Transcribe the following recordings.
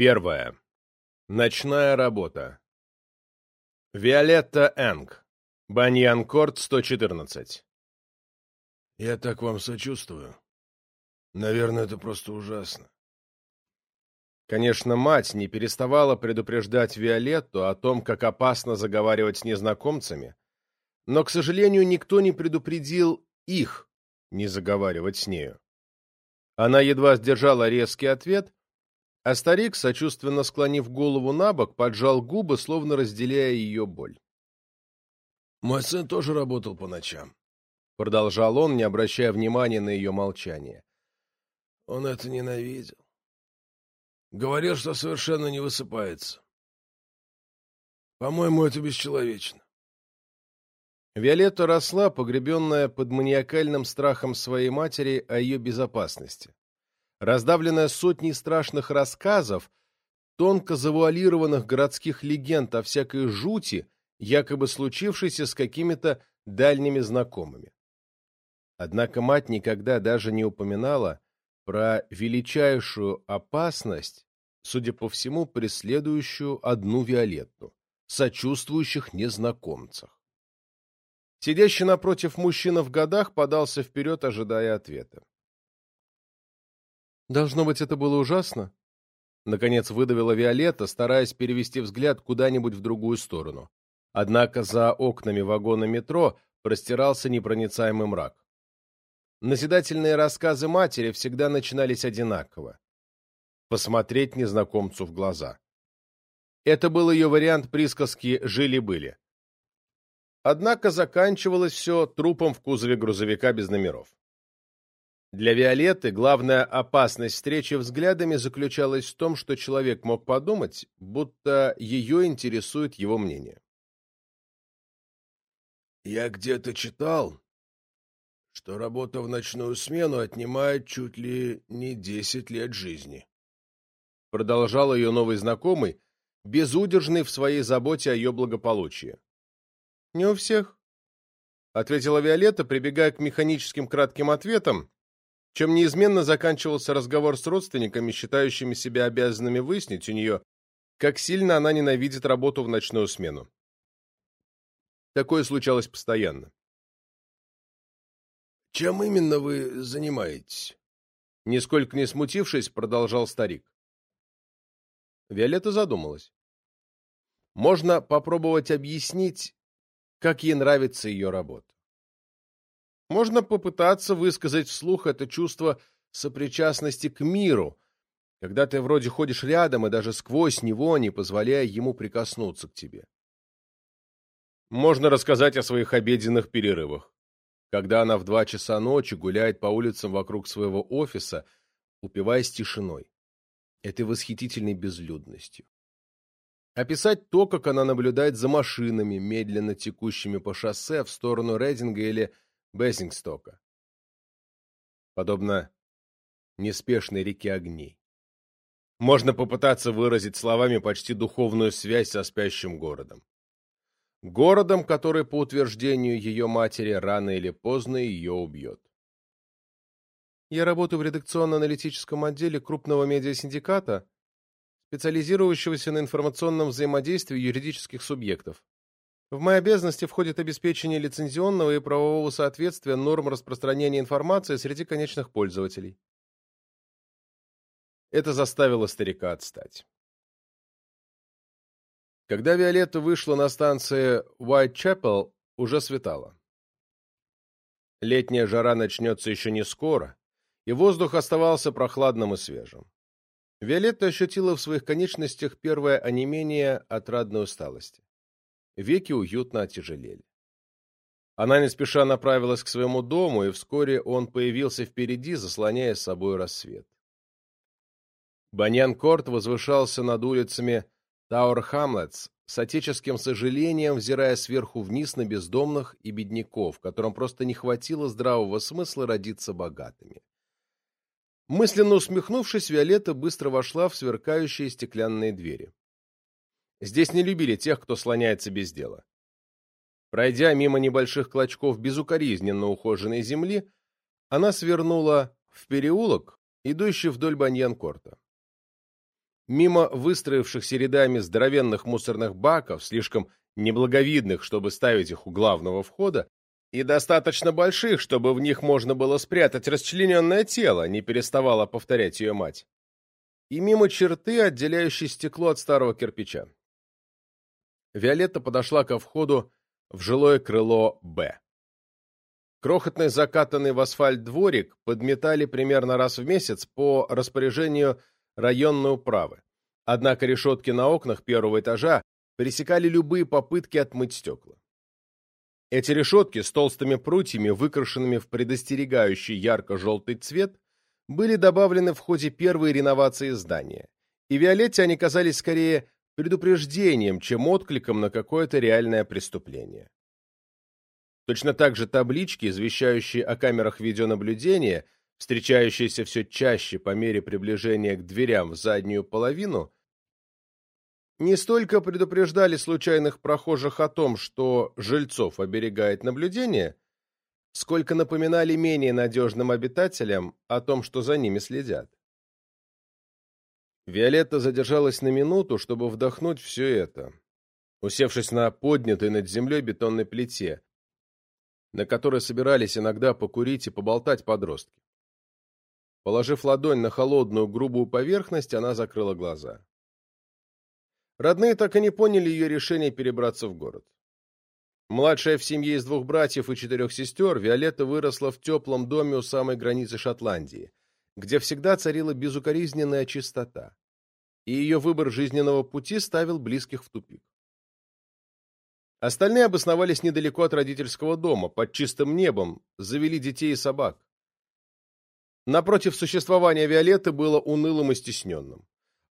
Первое. Ночная работа. Виолетта Энг. Баньянкорт, 114. Я так вам сочувствую. Наверное, это просто ужасно. Конечно, мать не переставала предупреждать Виолетту о том, как опасно заговаривать с незнакомцами, но, к сожалению, никто не предупредил их не заговаривать с нею. Она едва сдержала резкий ответ, а старик, сочувственно склонив голову на бок, поджал губы, словно разделяя ее боль. Мой сын тоже работал по ночам, — продолжал он, не обращая внимания на ее молчание. Он это ненавидел. Говорил, что совершенно не высыпается. По-моему, это бесчеловечно. Виолетта росла, погребенная под маниакальным страхом своей матери о ее безопасности. Раздавленная сотней страшных рассказов, тонко завуалированных городских легенд о всякой жути, якобы случившейся с какими-то дальними знакомыми. Однако мать никогда даже не упоминала про величайшую опасность, судя по всему, преследующую одну Виолетту, сочувствующих незнакомцах. Сидящий напротив мужчина в годах подался вперед, ожидая ответа. «Должно быть, это было ужасно?» Наконец выдавила Виолетта, стараясь перевести взгляд куда-нибудь в другую сторону. Однако за окнами вагона метро простирался непроницаемый мрак. Назидательные рассказы матери всегда начинались одинаково. Посмотреть незнакомцу в глаза. Это был ее вариант присказки «жили-были». Однако заканчивалось все трупом в кузове грузовика без номеров. Для Виолетты главная опасность встречи взглядами заключалась в том, что человек мог подумать, будто ее интересует его мнение. «Я где-то читал, что работа в ночную смену отнимает чуть ли не десять лет жизни», продолжал ее новый знакомый, безудержный в своей заботе о ее благополучии. «Не у всех», — ответила Виолетта, прибегая к механическим кратким ответам, чем неизменно заканчивался разговор с родственниками, считающими себя обязанными выяснить у нее, как сильно она ненавидит работу в ночную смену. Такое случалось постоянно. «Чем именно вы занимаетесь?» Нисколько не смутившись, продолжал старик. Виолетта задумалась. Можно попробовать объяснить, как ей нравится ее работа. Можно попытаться высказать вслух это чувство сопричастности к миру, когда ты вроде ходишь рядом и даже сквозь него, не позволяя ему прикоснуться к тебе. Можно рассказать о своих обеденных перерывах, когда она в два часа ночи гуляет по улицам вокруг своего офиса, упиваясь тишиной, этой восхитительной безлюдностью. Описать то, как она наблюдает за машинами, медленно текущими по шоссе в сторону Рейдинга или Бессингстока. Подобно неспешной реке огней. Можно попытаться выразить словами почти духовную связь со спящим городом. Городом, который, по утверждению ее матери, рано или поздно ее убьет. Я работаю в редакционно-аналитическом отделе крупного медиасиндиката, специализирующегося на информационном взаимодействии юридических субъектов. В мои обязанности входит обеспечение лицензионного и правового соответствия норм распространения информации среди конечных пользователей. Это заставило старика отстать. Когда Виолетта вышла на станции Уайтчепел, уже светало. Летняя жара начнется еще не скоро, и воздух оставался прохладным и свежим. Виолетта ощутила в своих конечностях первое онемение отрадной усталости. Веки уютно отяжелели. Она не спеша направилась к своему дому, и вскоре он появился впереди, заслоняя с собой рассвет. Баньян-Корт возвышался над улицами Тауэр-Хамлетс с отеческим сожалением, взирая сверху вниз на бездомных и бедняков, которым просто не хватило здравого смысла родиться богатыми. Мысленно усмехнувшись, Виолетта быстро вошла в сверкающие стеклянные двери. Здесь не любили тех, кто слоняется без дела. Пройдя мимо небольших клочков безукоризненно ухоженной земли, она свернула в переулок, идущий вдоль Баньян-Корта. мимо выстроившихся рядами здоровенных мусорных баков, слишком неблаговидных, чтобы ставить их у главного входа, и достаточно больших, чтобы в них можно было спрятать расчлененное тело, не переставала повторять ее мать. И мимо черты, отделяющей стекло от старого кирпича. Виолетта подошла ко входу в жилое крыло «Б». Крохотный закатанный в асфальт дворик подметали примерно раз в месяц по распоряжению районной управы. Однако решетки на окнах первого этажа пересекали любые попытки отмыть стекла. Эти решетки с толстыми прутьями, выкрашенными в предостерегающий ярко-желтый цвет, были добавлены в ходе первой реновации здания, и Виолетте они казались скорее предупреждением, чем откликом на какое-то реальное преступление. Точно так же таблички, извещающие о камерах видеонаблюдения, встречающиеся все чаще по мере приближения к дверям в заднюю половину, не столько предупреждали случайных прохожих о том, что жильцов оберегает наблюдение, сколько напоминали менее надежным обитателям о том, что за ними следят. Виолетта задержалась на минуту, чтобы вдохнуть все это, усевшись на поднятой над землей бетонной плите, на которой собирались иногда покурить и поболтать подростки. Положив ладонь на холодную грубую поверхность, она закрыла глаза. Родные так и не поняли ее решение перебраться в город. Младшая в семье из двух братьев и четырех сестер, Виолетта выросла в теплом доме у самой границы Шотландии, где всегда царила безукоризненная чистота, и ее выбор жизненного пути ставил близких в тупик. Остальные обосновались недалеко от родительского дома, под чистым небом, завели детей и собак. Напротив, существования Виолетты было унылым и стесненным.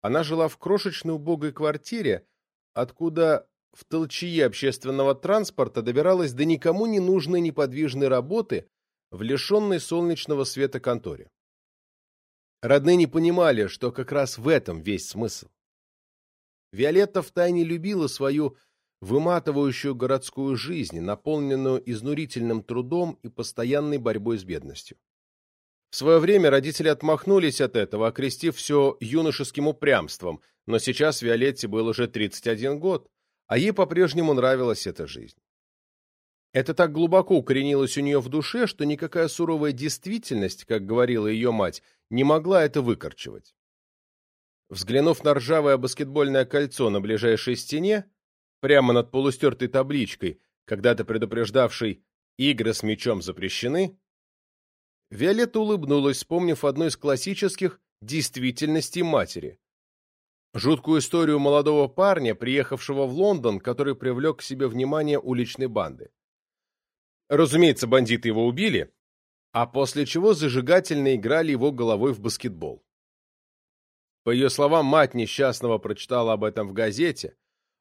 Она жила в крошечной убогой квартире, откуда в толчье общественного транспорта добиралась до никому не нужной неподвижной работы в лишенной солнечного света конторе. Родные не понимали, что как раз в этом весь смысл. Виолетта втайне любила свою выматывающую городскую жизнь, наполненную изнурительным трудом и постоянной борьбой с бедностью. В свое время родители отмахнулись от этого, окрестив все юношеским упрямством, но сейчас Виолетте был уже 31 год, а ей по-прежнему нравилась эта жизнь. Это так глубоко укоренилось у нее в душе, что никакая суровая действительность, как говорила ее мать, не могла это выкорчевать. Взглянув на ржавое баскетбольное кольцо на ближайшей стене, прямо над полустертой табличкой, когда-то предупреждавшей «Игры с мячом запрещены», Виолетта улыбнулась, вспомнив одну из классических действительностей матери. Жуткую историю молодого парня, приехавшего в Лондон, который привлек к себе внимание уличной банды. Разумеется, бандиты его убили, а после чего зажигательно играли его головой в баскетбол. По ее словам, мать несчастного прочитала об этом в газете,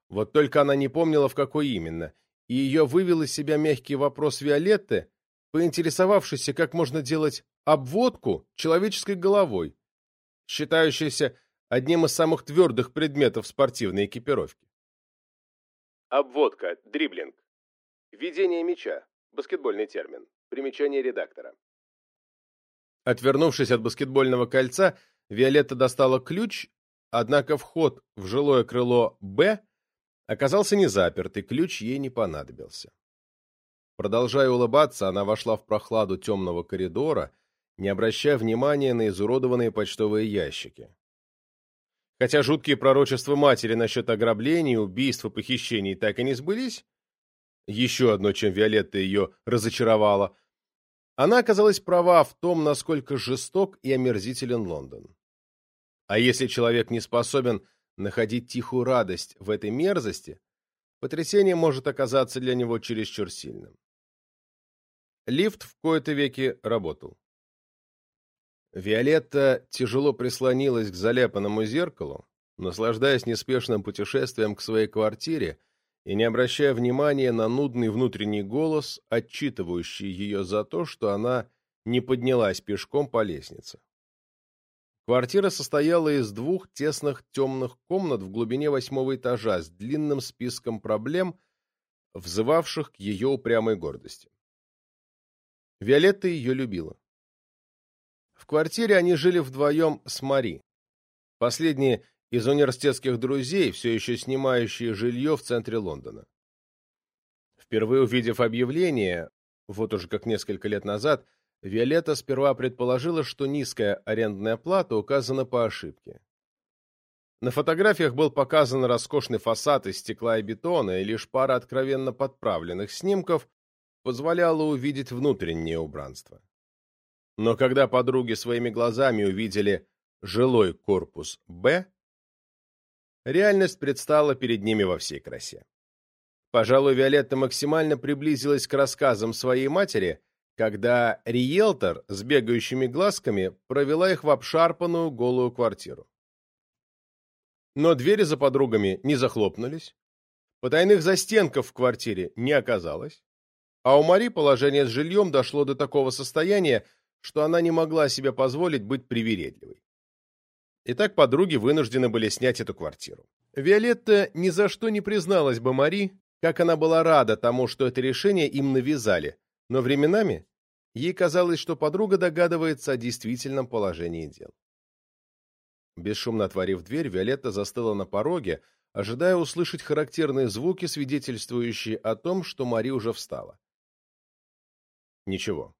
вот только она не помнила, в какой именно, и ее вывел из себя мягкий вопрос Виолетты, поинтересовавшийся, как можно делать обводку человеческой головой, считающейся одним из самых твердых предметов спортивной экипировки. Обводка, дриблинг. Введение мяча. Баскетбольный термин. Примечание редактора. Отвернувшись от баскетбольного кольца, Виолетта достала ключ, однако вход в жилое крыло «Б» оказался не заперт, и ключ ей не понадобился. Продолжая улыбаться, она вошла в прохладу темного коридора, не обращая внимания на изуродованные почтовые ящики. Хотя жуткие пророчества матери насчет ограблений, убийств и похищений так и не сбылись, еще одно, чем Виолетта ее разочаровала, она оказалась права в том, насколько жесток и омерзителен Лондон. А если человек не способен находить тихую радость в этой мерзости, потрясение может оказаться для него чересчур сильным. Лифт в кои-то веки работал. Виолетта тяжело прислонилась к заляпанному зеркалу, наслаждаясь неспешным путешествием к своей квартире и не обращая внимания на нудный внутренний голос, отчитывающий ее за то, что она не поднялась пешком по лестнице. Квартира состояла из двух тесных темных комнат в глубине восьмого этажа с длинным списком проблем, взывавших к ее упрямой гордости. Виолетта ее любила. В квартире они жили вдвоем с Мари. Последняя из университетских друзей, все еще снимающие жилье в центре Лондона. Впервые увидев объявление, вот уже как несколько лет назад, Виолетта сперва предположила, что низкая арендная плата указана по ошибке. На фотографиях был показан роскошный фасад из стекла и бетона, и лишь пара откровенно подправленных снимков позволяла увидеть внутреннее убранство. Но когда подруги своими глазами увидели жилой корпус «Б», реальность предстала перед ними во всей красе. Пожалуй, Виолетта максимально приблизилась к рассказам своей матери, когда риэлтор с бегающими глазками провела их в обшарпанную голую квартиру. Но двери за подругами не захлопнулись, потайных застенков в квартире не оказалось, а у Мари положение с жильем дошло до такого состояния, что она не могла себе позволить быть привередливой. Итак, подруги вынуждены были снять эту квартиру. Виолетта ни за что не призналась бы Мари, как она была рада тому, что это решение им навязали, но временами ей казалось, что подруга догадывается о действительном положении дел. Бесшумно отворив дверь, Виолетта застыла на пороге, ожидая услышать характерные звуки, свидетельствующие о том, что Мари уже встала. Ничего.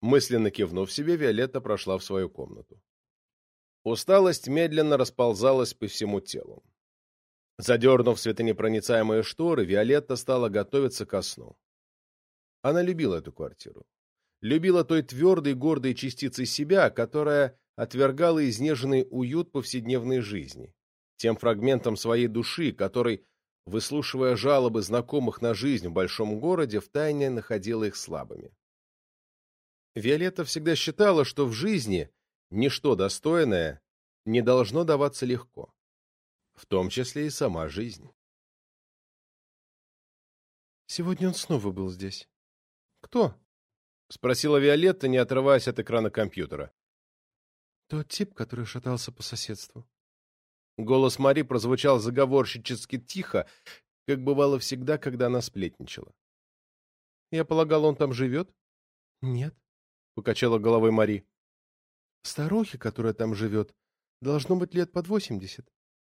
Мысленно кивнув себе, Виолетта прошла в свою комнату. Усталость медленно расползалась по всему телу. Задернув светонепроницаемые шторы, Виолетта стала готовиться ко сну. Она любила эту квартиру. Любила той твердой, гордой частицей себя, которая отвергала изнеженный уют повседневной жизни, тем фрагментом своей души, который, выслушивая жалобы знакомых на жизнь в большом городе, втайне находила их слабыми. Виолетта всегда считала, что в жизни ничто достойное не должно даваться легко, в том числе и сама жизнь. Сегодня он снова был здесь. Кто? Спросила Виолетта, не отрываясь от экрана компьютера. Тот тип, который шатался по соседству. Голос Мари прозвучал заговорщически тихо, как бывало всегда, когда она сплетничала. Я полагал, он там живет? Нет. — покачала головой Мари. «Старухе, которая там живет, должно быть лет под восемьдесят,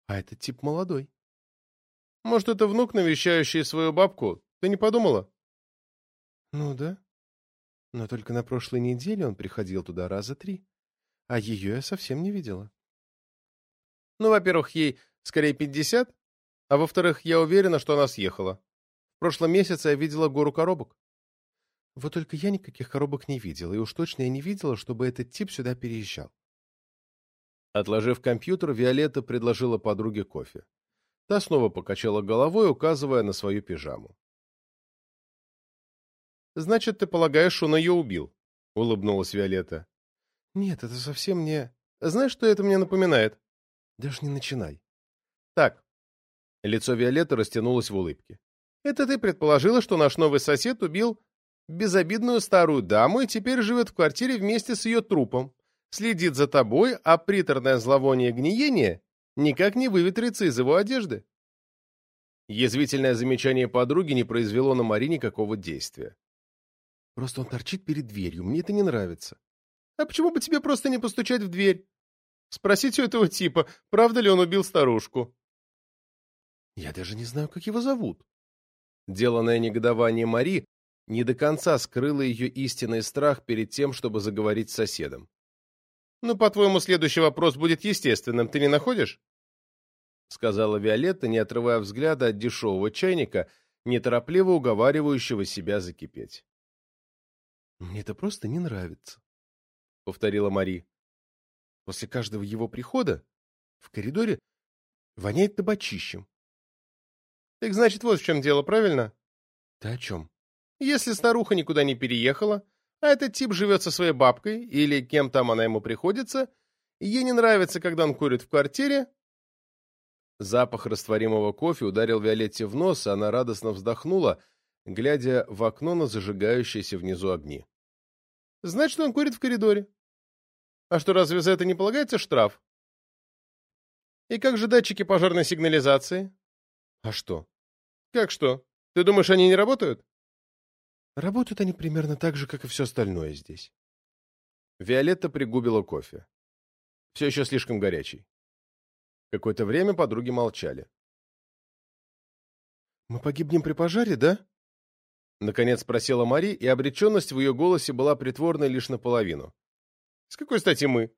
а этот тип молодой». «Может, это внук, навещающий свою бабку? Ты не подумала?» «Ну да. Но только на прошлой неделе он приходил туда раза три, а ее я совсем не видела». «Ну, во-первых, ей скорее пятьдесят, а во-вторых, я уверена, что она съехала. В прошлом месяце я видела гору коробок». Вот только я никаких коробок не видела, и уж точно я не видела, чтобы этот тип сюда переезжал. Отложив компьютер, Виолетта предложила подруге кофе. Та снова покачала головой, указывая на свою пижаму. «Значит, ты полагаешь, он ее убил?» — улыбнулась Виолетта. «Нет, это совсем не...» «Знаешь, что это мне напоминает?» «Даже не начинай». «Так». Лицо Виолетты растянулось в улыбке. «Это ты предположила, что наш новый сосед убил безобидную старую даму и теперь живет в квартире вместе с ее трупом, следит за тобой, а приторное зловоние гниения никак не выветрится из его одежды. Язвительное замечание подруги не произвело на Мари никакого действия. Просто он торчит перед дверью, мне это не нравится. А почему бы тебе просто не постучать в дверь? Спросить у этого типа, правда ли он убил старушку. Я даже не знаю, как его зовут. Деланное негодование Мари не до конца скрыла ее истинный страх перед тем, чтобы заговорить с соседом. «Ну, по-твоему, следующий вопрос будет естественным, ты не находишь?» Сказала Виолетта, не отрывая взгляда от дешевого чайника, неторопливо уговаривающего себя закипеть. «Мне это просто не нравится», — повторила Мари. «После каждого его прихода в коридоре воняет табачищем». «Так значит, вот в чем дело, правильно?» «Ты о чем?» Если старуха никуда не переехала, а этот тип живет со своей бабкой или кем там она ему приходится, ей не нравится, когда он курит в квартире... Запах растворимого кофе ударил Виолетте в нос, и она радостно вздохнула, глядя в окно на зажигающиеся внизу огни. Значит, он курит в коридоре. А что, разве за это не полагается штраф? И как же датчики пожарной сигнализации? А что? Как что? Ты думаешь, они не работают? Работают они примерно так же, как и все остальное здесь. Виолетта пригубила кофе. Все еще слишком горячий. Какое-то время подруги молчали. «Мы погибнем при пожаре, да?» Наконец спросила Мари, и обреченность в ее голосе была притворной лишь наполовину. «С какой стати мы?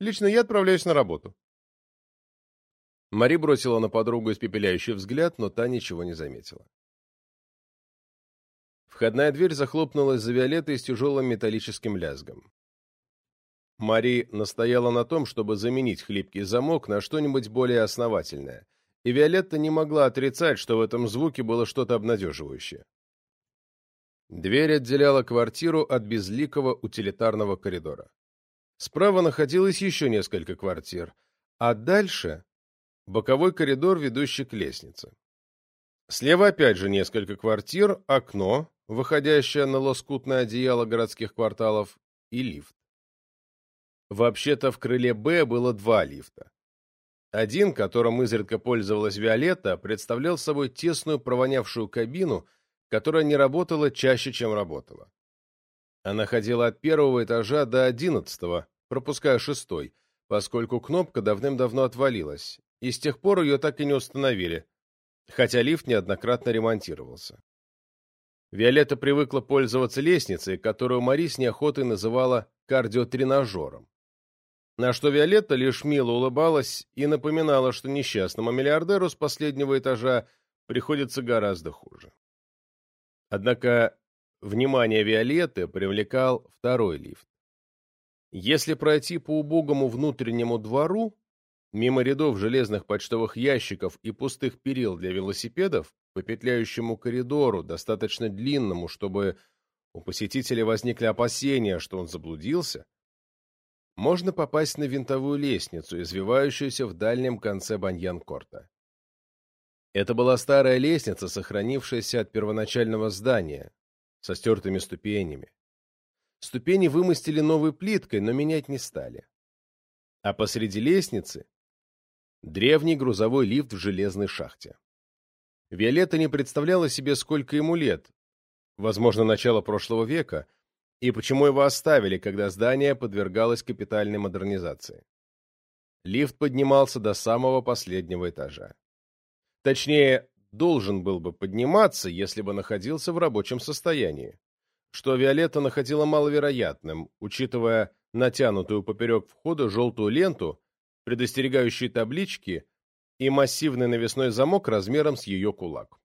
Лично я отправляюсь на работу». Мари бросила на подругу испепеляющий взгляд, но та ничего не заметила. Входная дверь захлопнулась за Виолеттой с тяжелым металлическим лязгом. Мари настояла на том, чтобы заменить хлипкий замок на что-нибудь более основательное, и Виолетта не могла отрицать, что в этом звуке было что-то обнадеживающее. Дверь отделяла квартиру от безликого утилитарного коридора. Справа находилось еще несколько квартир, а дальше — боковой коридор, ведущий к лестнице. Слева опять же несколько квартир, окно, выходящее на лоскутное одеяло городских кварталов, и лифт. Вообще-то в крыле «Б» было два лифта. Один, которым изредка пользовалась Виолетта, представлял собой тесную провонявшую кабину, которая не работала чаще, чем работала. Она ходила от первого этажа до одиннадцатого, пропуская шестой, поскольку кнопка давным-давно отвалилась, и с тех пор ее так и не установили, хотя лифт неоднократно ремонтировался. Виолетта привыкла пользоваться лестницей, которую Мари с неохотой называла кардиотренажером на что Виолетта лишь мило улыбалась и напоминала, что несчастному миллиардеру с последнего этажа приходится гораздо хуже. Однако внимание Виолетты привлекал второй лифт. Если пройти по убогому внутреннему двору, мимо рядов железных почтовых ящиков и пустых перил для велосипедов, по петляющему коридору, достаточно длинному, чтобы у посетителя возникли опасения, что он заблудился, можно попасть на винтовую лестницу, извивающуюся в дальнем конце баньян-корта. Это была старая лестница, сохранившаяся от первоначального здания, со стертыми ступенями. Ступени вымостили новой плиткой, но менять не стали. А посреди лестницы — древний грузовой лифт в железной шахте. Виолетта не представляла себе, сколько ему лет, возможно, начало прошлого века — и почему его оставили, когда здание подвергалось капитальной модернизации. Лифт поднимался до самого последнего этажа. Точнее, должен был бы подниматься, если бы находился в рабочем состоянии, что Виолетта находила маловероятным, учитывая натянутую поперек входа желтую ленту, предостерегающие таблички и массивный навесной замок размером с ее кулак.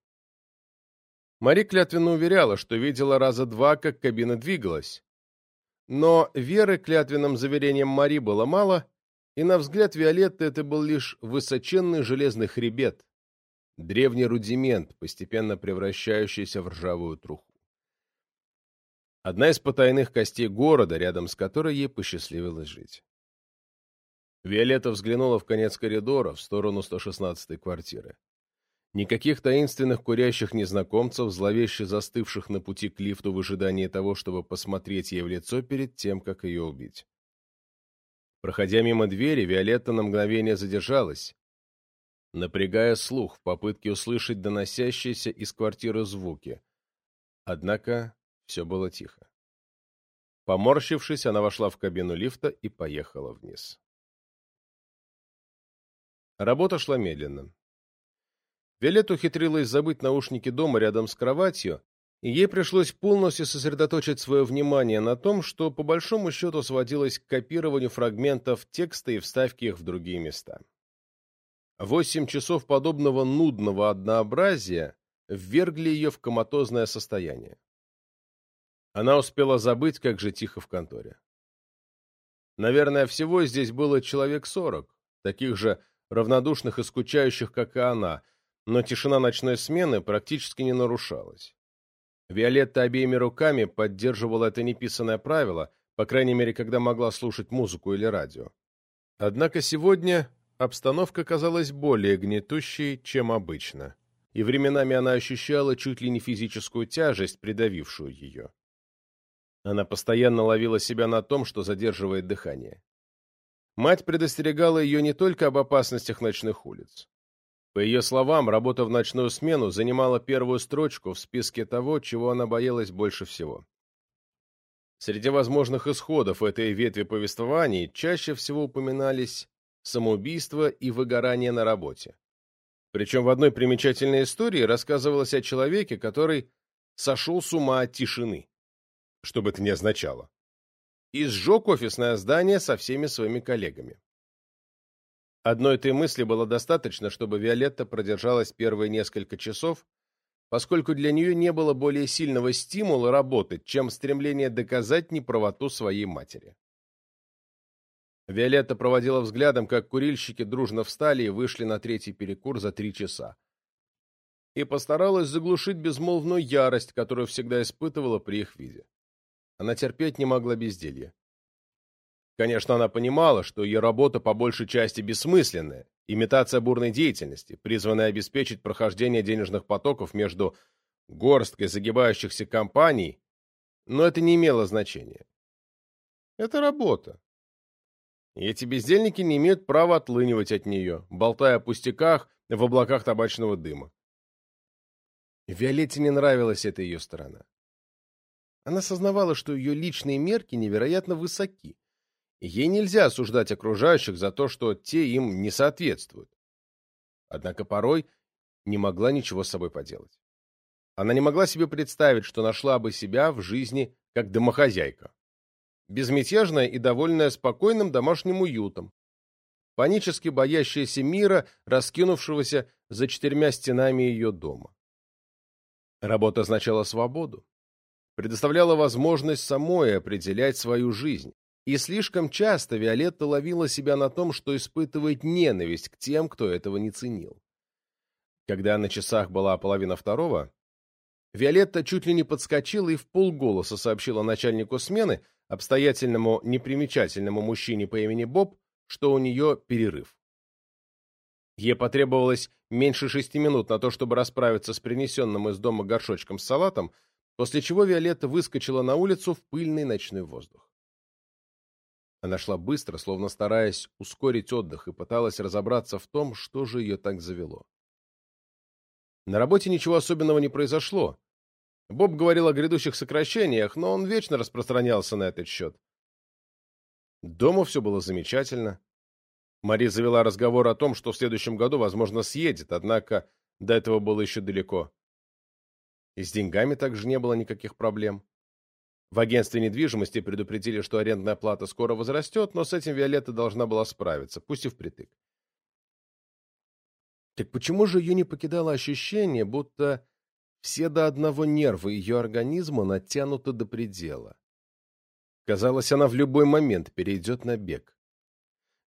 Мари клятвенно уверяла, что видела раза два, как кабина двигалась. Но веры клятвенным заверениям Мари было мало, и на взгляд Виолетты это был лишь высоченный железный хребет, древний рудимент, постепенно превращающийся в ржавую труху. Одна из потайных костей города, рядом с которой ей посчастливилось жить. Виолетта взглянула в конец коридора, в сторону 116-й квартиры. Никаких таинственных курящих незнакомцев, зловеще застывших на пути к лифту в ожидании того, чтобы посмотреть ей в лицо перед тем, как ее убить. Проходя мимо двери, Виолетта на мгновение задержалась, напрягая слух в попытке услышать доносящиеся из квартиры звуки. Однако все было тихо. Поморщившись, она вошла в кабину лифта и поехала вниз. Работа шла медленно. Виолетта ухитрилась забыть наушники дома рядом с кроватью, и ей пришлось полностью сосредоточить свое внимание на том, что по большому счету сводилось к копированию фрагментов текста и вставке их в другие места. Восемь часов подобного нудного однообразия ввергли ее в коматозное состояние. Она успела забыть, как же тихо в конторе. Наверное, всего здесь было человек сорок, таких же равнодушных и скучающих, как и она, но тишина ночной смены практически не нарушалась. Виолетта обеими руками поддерживала это неписанное правило, по крайней мере, когда могла слушать музыку или радио. Однако сегодня обстановка казалась более гнетущей, чем обычно, и временами она ощущала чуть ли не физическую тяжесть, придавившую ее. Она постоянно ловила себя на том, что задерживает дыхание. Мать предостерегала ее не только об опасностях ночных улиц. По ее словам, работа в ночную смену занимала первую строчку в списке того, чего она боялась больше всего. Среди возможных исходов этой ветви повествований чаще всего упоминались самоубийство и выгорание на работе. Причем в одной примечательной истории рассказывалось о человеке, который сошел с ума от тишины, что бы это ни означало, и сжег офисное здание со всеми своими коллегами. Одной этой мысли было достаточно, чтобы Виолетта продержалась первые несколько часов, поскольку для нее не было более сильного стимула работать, чем стремление доказать неправоту своей матери. Виолетта проводила взглядом, как курильщики дружно встали и вышли на третий перекур за три часа. И постаралась заглушить безмолвную ярость, которую всегда испытывала при их виде. Она терпеть не могла безделья. Конечно, она понимала, что ее работа по большей части бессмысленная, имитация бурной деятельности, призванная обеспечить прохождение денежных потоков между горсткой загибающихся компаний, но это не имело значения. Это работа. И эти бездельники не имеют права отлынивать от нее, болтая о пустяках в облаках табачного дыма. Виолетте не нравилась эта ее сторона. Она сознавала, что ее личные мерки невероятно высоки, Ей нельзя осуждать окружающих за то, что те им не соответствуют. Однако порой не могла ничего с собой поделать. Она не могла себе представить, что нашла бы себя в жизни как домохозяйка. Безмятежная и довольная спокойным домашним уютом. Панически боящаяся мира, раскинувшегося за четырьмя стенами ее дома. Работа означала свободу. Предоставляла возможность самой определять свою жизнь, и слишком часто Виолетта ловила себя на том, что испытывает ненависть к тем, кто этого не ценил. Когда на часах была половина второго, Виолетта чуть ли не подскочила и в полголоса сообщила начальнику смены, обстоятельному непримечательному мужчине по имени Боб, что у нее перерыв. Ей потребовалось меньше шести минут на то, чтобы расправиться с принесенным из дома горшочком с салатом, после чего Виолетта выскочила на улицу в пыльный ночной воздух. Она шла быстро, словно стараясь ускорить отдых, и пыталась разобраться в том, что же ее так завело. На работе ничего особенного не произошло. Боб говорил о грядущих сокращениях, но он вечно распространялся на этот счет. Дома все было замечательно. Мари завела разговор о том, что в следующем году, возможно, съедет, однако до этого было еще далеко. И с деньгами также не было никаких проблем. В агентстве недвижимости предупредили, что арендная плата скоро возрастет, но с этим Виолетта должна была справиться, пусть и впритык. Так почему же ее не покидало ощущение, будто все до одного нерва ее организма натянуты до предела? Казалось, она в любой момент перейдет на бег.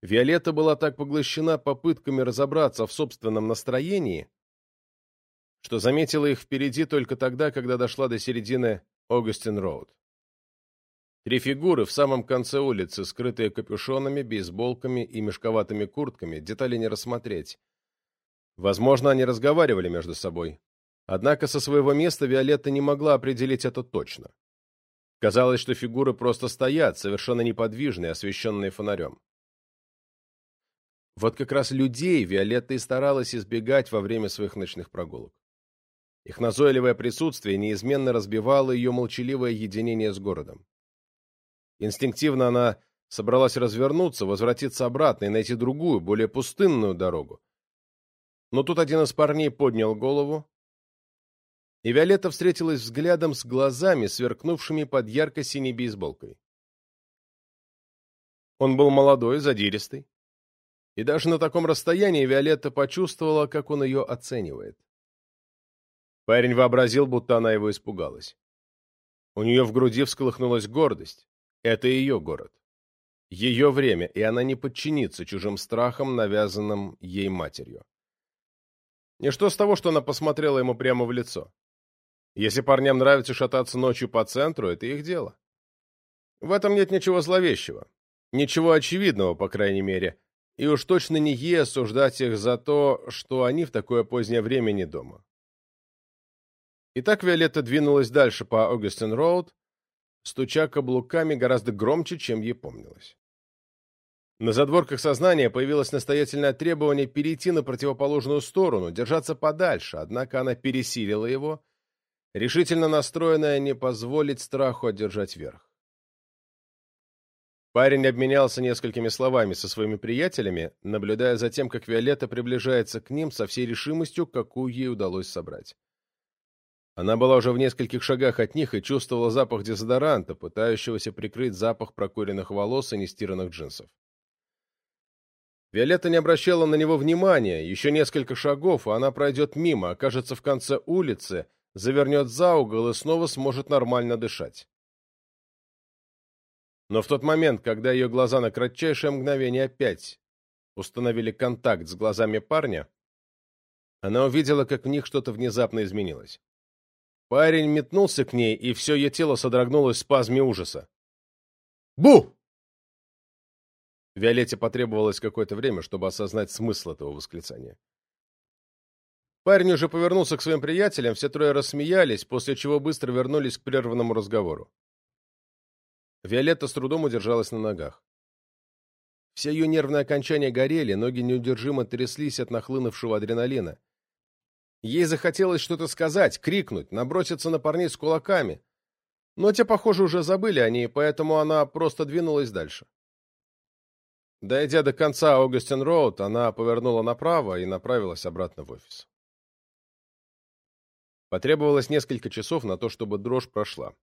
Виолетта была так поглощена попытками разобраться в собственном настроении, что заметила их впереди только тогда, когда дошла до середины Огастин-Роуд. Три фигуры в самом конце улицы, скрытые капюшонами, бейсболками и мешковатыми куртками, детали не рассмотреть. Возможно, они разговаривали между собой. Однако со своего места Виолетта не могла определить это точно. Казалось, что фигуры просто стоят, совершенно неподвижные, освещенные фонарем. Вот как раз людей Виолетта и старалась избегать во время своих ночных прогулок. Их назойливое присутствие неизменно разбивало ее молчаливое единение с городом. Инстинктивно она собралась развернуться, возвратиться обратно и найти другую, более пустынную дорогу. Но тут один из парней поднял голову, и Виолетта встретилась взглядом с глазами, сверкнувшими под ярко-синей бейсболкой. Он был молодой, задиристый, и даже на таком расстоянии Виолетта почувствовала, как он ее оценивает. Парень вообразил, будто она его испугалась. У нее в груди всколыхнулась гордость. Это ее город. Ее время, и она не подчинится чужим страхам, навязанным ей матерью. И что с того, что она посмотрела ему прямо в лицо? Если парням нравится шататься ночью по центру, это их дело. В этом нет ничего зловещего. Ничего очевидного, по крайней мере. И уж точно не ей осуждать их за то, что они в такое позднее время не дома. Итак, Виолетта двинулась дальше по Огастин-Роуд, стуча каблуками гораздо громче, чем ей помнилось. На задворках сознания появилось настоятельное требование перейти на противоположную сторону, держаться подальше, однако она пересилила его, решительно настроенная не позволить страху одержать верх. Парень обменялся несколькими словами со своими приятелями, наблюдая за тем, как Виолетта приближается к ним со всей решимостью, какую ей удалось собрать. Она была уже в нескольких шагах от них и чувствовала запах дезодоранта, пытающегося прикрыть запах прокуренных волос и нестиранных джинсов. Виолетта не обращала на него внимания, еще несколько шагов, и она пройдет мимо, окажется в конце улицы, завернет за угол и снова сможет нормально дышать. Но в тот момент, когда ее глаза на кратчайшее мгновение опять установили контакт с глазами парня, она увидела, как в них что-то внезапно изменилось. Парень метнулся к ней, и все ее тело содрогнулось в спазме ужаса. «Бу!» Виолетте потребовалось какое-то время, чтобы осознать смысл этого восклицания. Парень уже повернулся к своим приятелям, все трое рассмеялись, после чего быстро вернулись к прерванному разговору. Виолетта с трудом удержалась на ногах. Все ее нервные окончания горели, ноги неудержимо тряслись от нахлынувшего адреналина. Ей захотелось что-то сказать, крикнуть, наброситься на парней с кулаками. Но те, похоже, уже забыли о ней, поэтому она просто двинулась дальше. Дойдя до конца Огастин-Роуд, она повернула направо и направилась обратно в офис. Потребовалось несколько часов на то, чтобы дрожь прошла.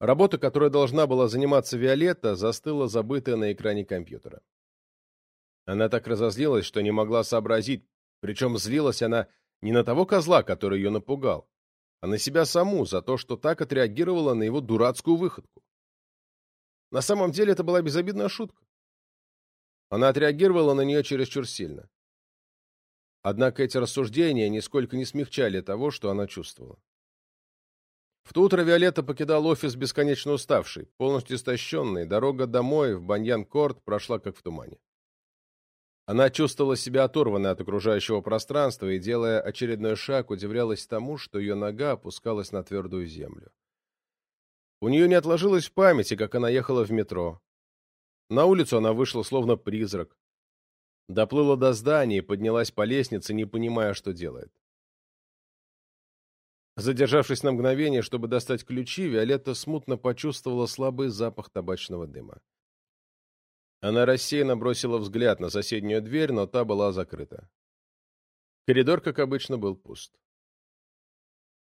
Работа, которая должна была заниматься Виолетта, застыла забытая на экране компьютера. Она так разозлилась, что не могла сообразить, причем злилась она не на того козла, который ее напугал, а на себя саму за то, что так отреагировала на его дурацкую выходку. На самом деле это была безобидная шутка. Она отреагировала на нее чересчур сильно. Однако эти рассуждения нисколько не смягчали того, что она чувствовала. В то утро Виолетта покидал офис бесконечно уставший, полностью истощенный, дорога домой в Баньян-Корт прошла как в тумане. Она чувствовала себя оторванной от окружающего пространства и, делая очередной шаг, удивлялась тому, что ее нога опускалась на твердую землю. У нее не отложилось в памяти, как она ехала в метро. На улицу она вышла словно призрак. Доплыла до здания и поднялась по лестнице, не понимая, что делает. Задержавшись на мгновение, чтобы достать ключи, Виолетта смутно почувствовала слабый запах табачного дыма. Она рассеянно бросила взгляд на соседнюю дверь, но та была закрыта. Коридор, как обычно, был пуст.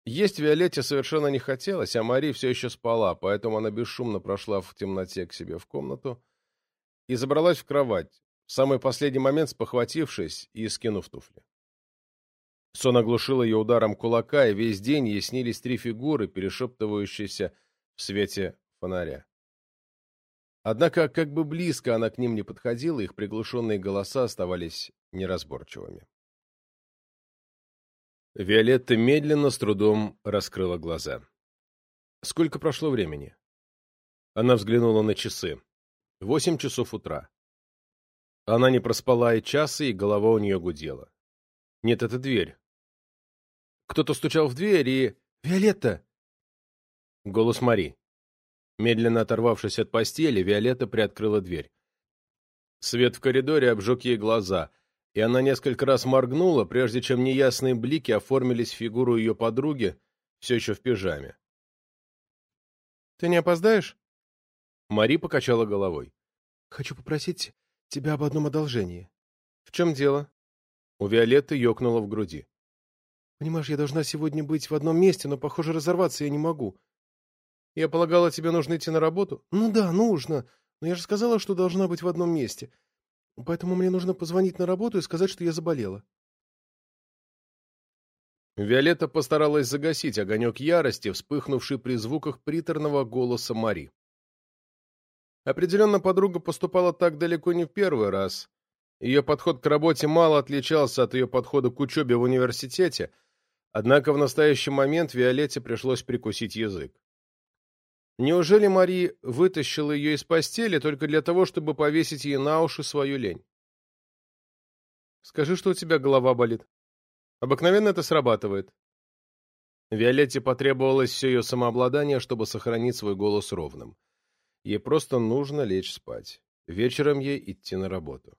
Есть Виолетте совершенно не хотелось, а Мари все еще спала, поэтому она бесшумно прошла в темноте к себе в комнату и забралась в кровать, в самый последний момент спохватившись и скинув туфли. Сон оглушил ее ударом кулака, и весь день ей снились три фигуры, перешептывающиеся в свете фонаря. Однако, как бы близко она к ним не подходила, их приглушенные голоса оставались неразборчивыми. Виолетта медленно, с трудом раскрыла глаза. Сколько прошло времени? Она взглянула на часы. Восемь часов утра. Она не проспала и часа, и голова у нее гудела. Нет, это дверь. Кто-то стучал в дверь и... «Виолетта!» Голос Мари. Медленно оторвавшись от постели, Виолетта приоткрыла дверь. Свет в коридоре обжег ей глаза, и она несколько раз моргнула, прежде чем неясные блики оформились в фигуру ее подруги, все еще в пижаме. «Ты не опоздаешь?» Мари покачала головой. «Хочу попросить тебя об одном одолжении». «В чем дело?» У Виолетты ёкнуло в груди. Понимаешь, я должна сегодня быть в одном месте, но, похоже, разорваться я не могу. Я полагала, тебе нужно идти на работу? Ну да, нужно. Но я же сказала, что должна быть в одном месте. Поэтому мне нужно позвонить на работу и сказать, что я заболела. Виолетта постаралась загасить огонек ярости, вспыхнувший при звуках приторного голоса Мари. Определенно, подруга поступала так далеко не в первый раз. Ее подход к работе мало отличался от ее подхода к учебе в университете — Однако в настоящий момент Виолетте пришлось прикусить язык. Неужели Мари вытащила ее из постели только для того, чтобы повесить ей на уши свою лень? Скажи, что у тебя голова болит. Обыкновенно это срабатывает. Виолетте потребовалось все ее самообладание, чтобы сохранить свой голос ровным. Ей просто нужно лечь спать. Вечером ей идти на работу.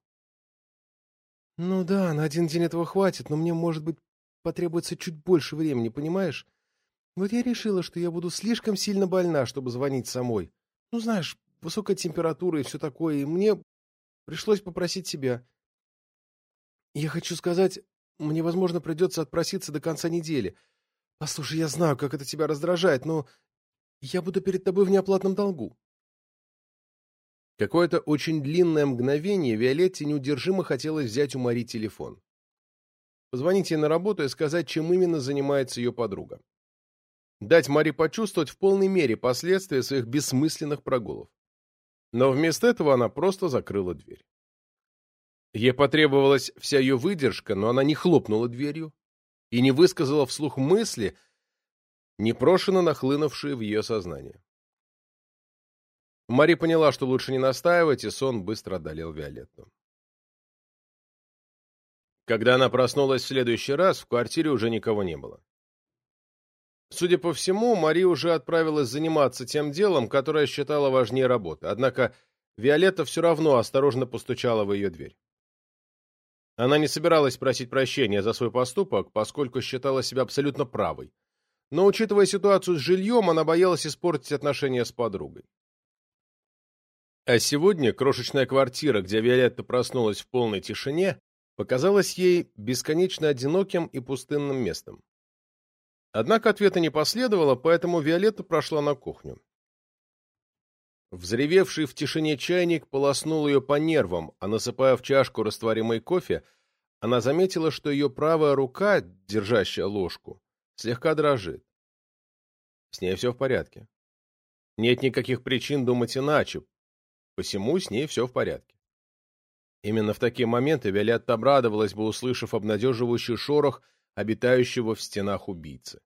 «Ну да, на один день этого хватит, но мне, может быть, потребуется чуть больше времени, понимаешь? Вот я решила, что я буду слишком сильно больна, чтобы звонить самой. Ну, знаешь, высокая температура и все такое, и мне пришлось попросить себя. Я хочу сказать, мне, возможно, придется отпроситься до конца недели. Послушай, я знаю, как это тебя раздражает, но я буду перед тобой в неоплатном долгу. Какое-то очень длинное мгновение Виолетте неудержимо хотелось взять у Мари телефон. Позвонить ей на работу и сказать, чем именно занимается ее подруга. Дать Мари почувствовать в полной мере последствия своих бессмысленных прогулов. Но вместо этого она просто закрыла дверь. Ей потребовалась вся ее выдержка, но она не хлопнула дверью и не высказала вслух мысли, непрошено нахлынувшие в ее сознание. Мари поняла, что лучше не настаивать, и сон быстро одолел Виолетту. Когда она проснулась в следующий раз, в квартире уже никого не было. Судя по всему, Мари уже отправилась заниматься тем делом, которое считала важнее работы, однако Виолетта все равно осторожно постучала в ее дверь. Она не собиралась просить прощения за свой поступок, поскольку считала себя абсолютно правой. Но, учитывая ситуацию с жильем, она боялась испортить отношения с подругой. А сегодня крошечная квартира, где Виолетта проснулась в полной тишине, показалась ей бесконечно одиноким и пустынным местом. Однако ответа не последовало, поэтому Виолетта прошла на кухню. Взревевший в тишине чайник полоснул ее по нервам, а насыпая в чашку растворимый кофе, она заметила, что ее правая рука, держащая ложку, слегка дрожит. С ней все в порядке. Нет никаких причин думать иначе, Посему с ней все в порядке. Именно в такие моменты Виолетта обрадовалась бы, услышав обнадеживающий шорох обитающего в стенах убийцы.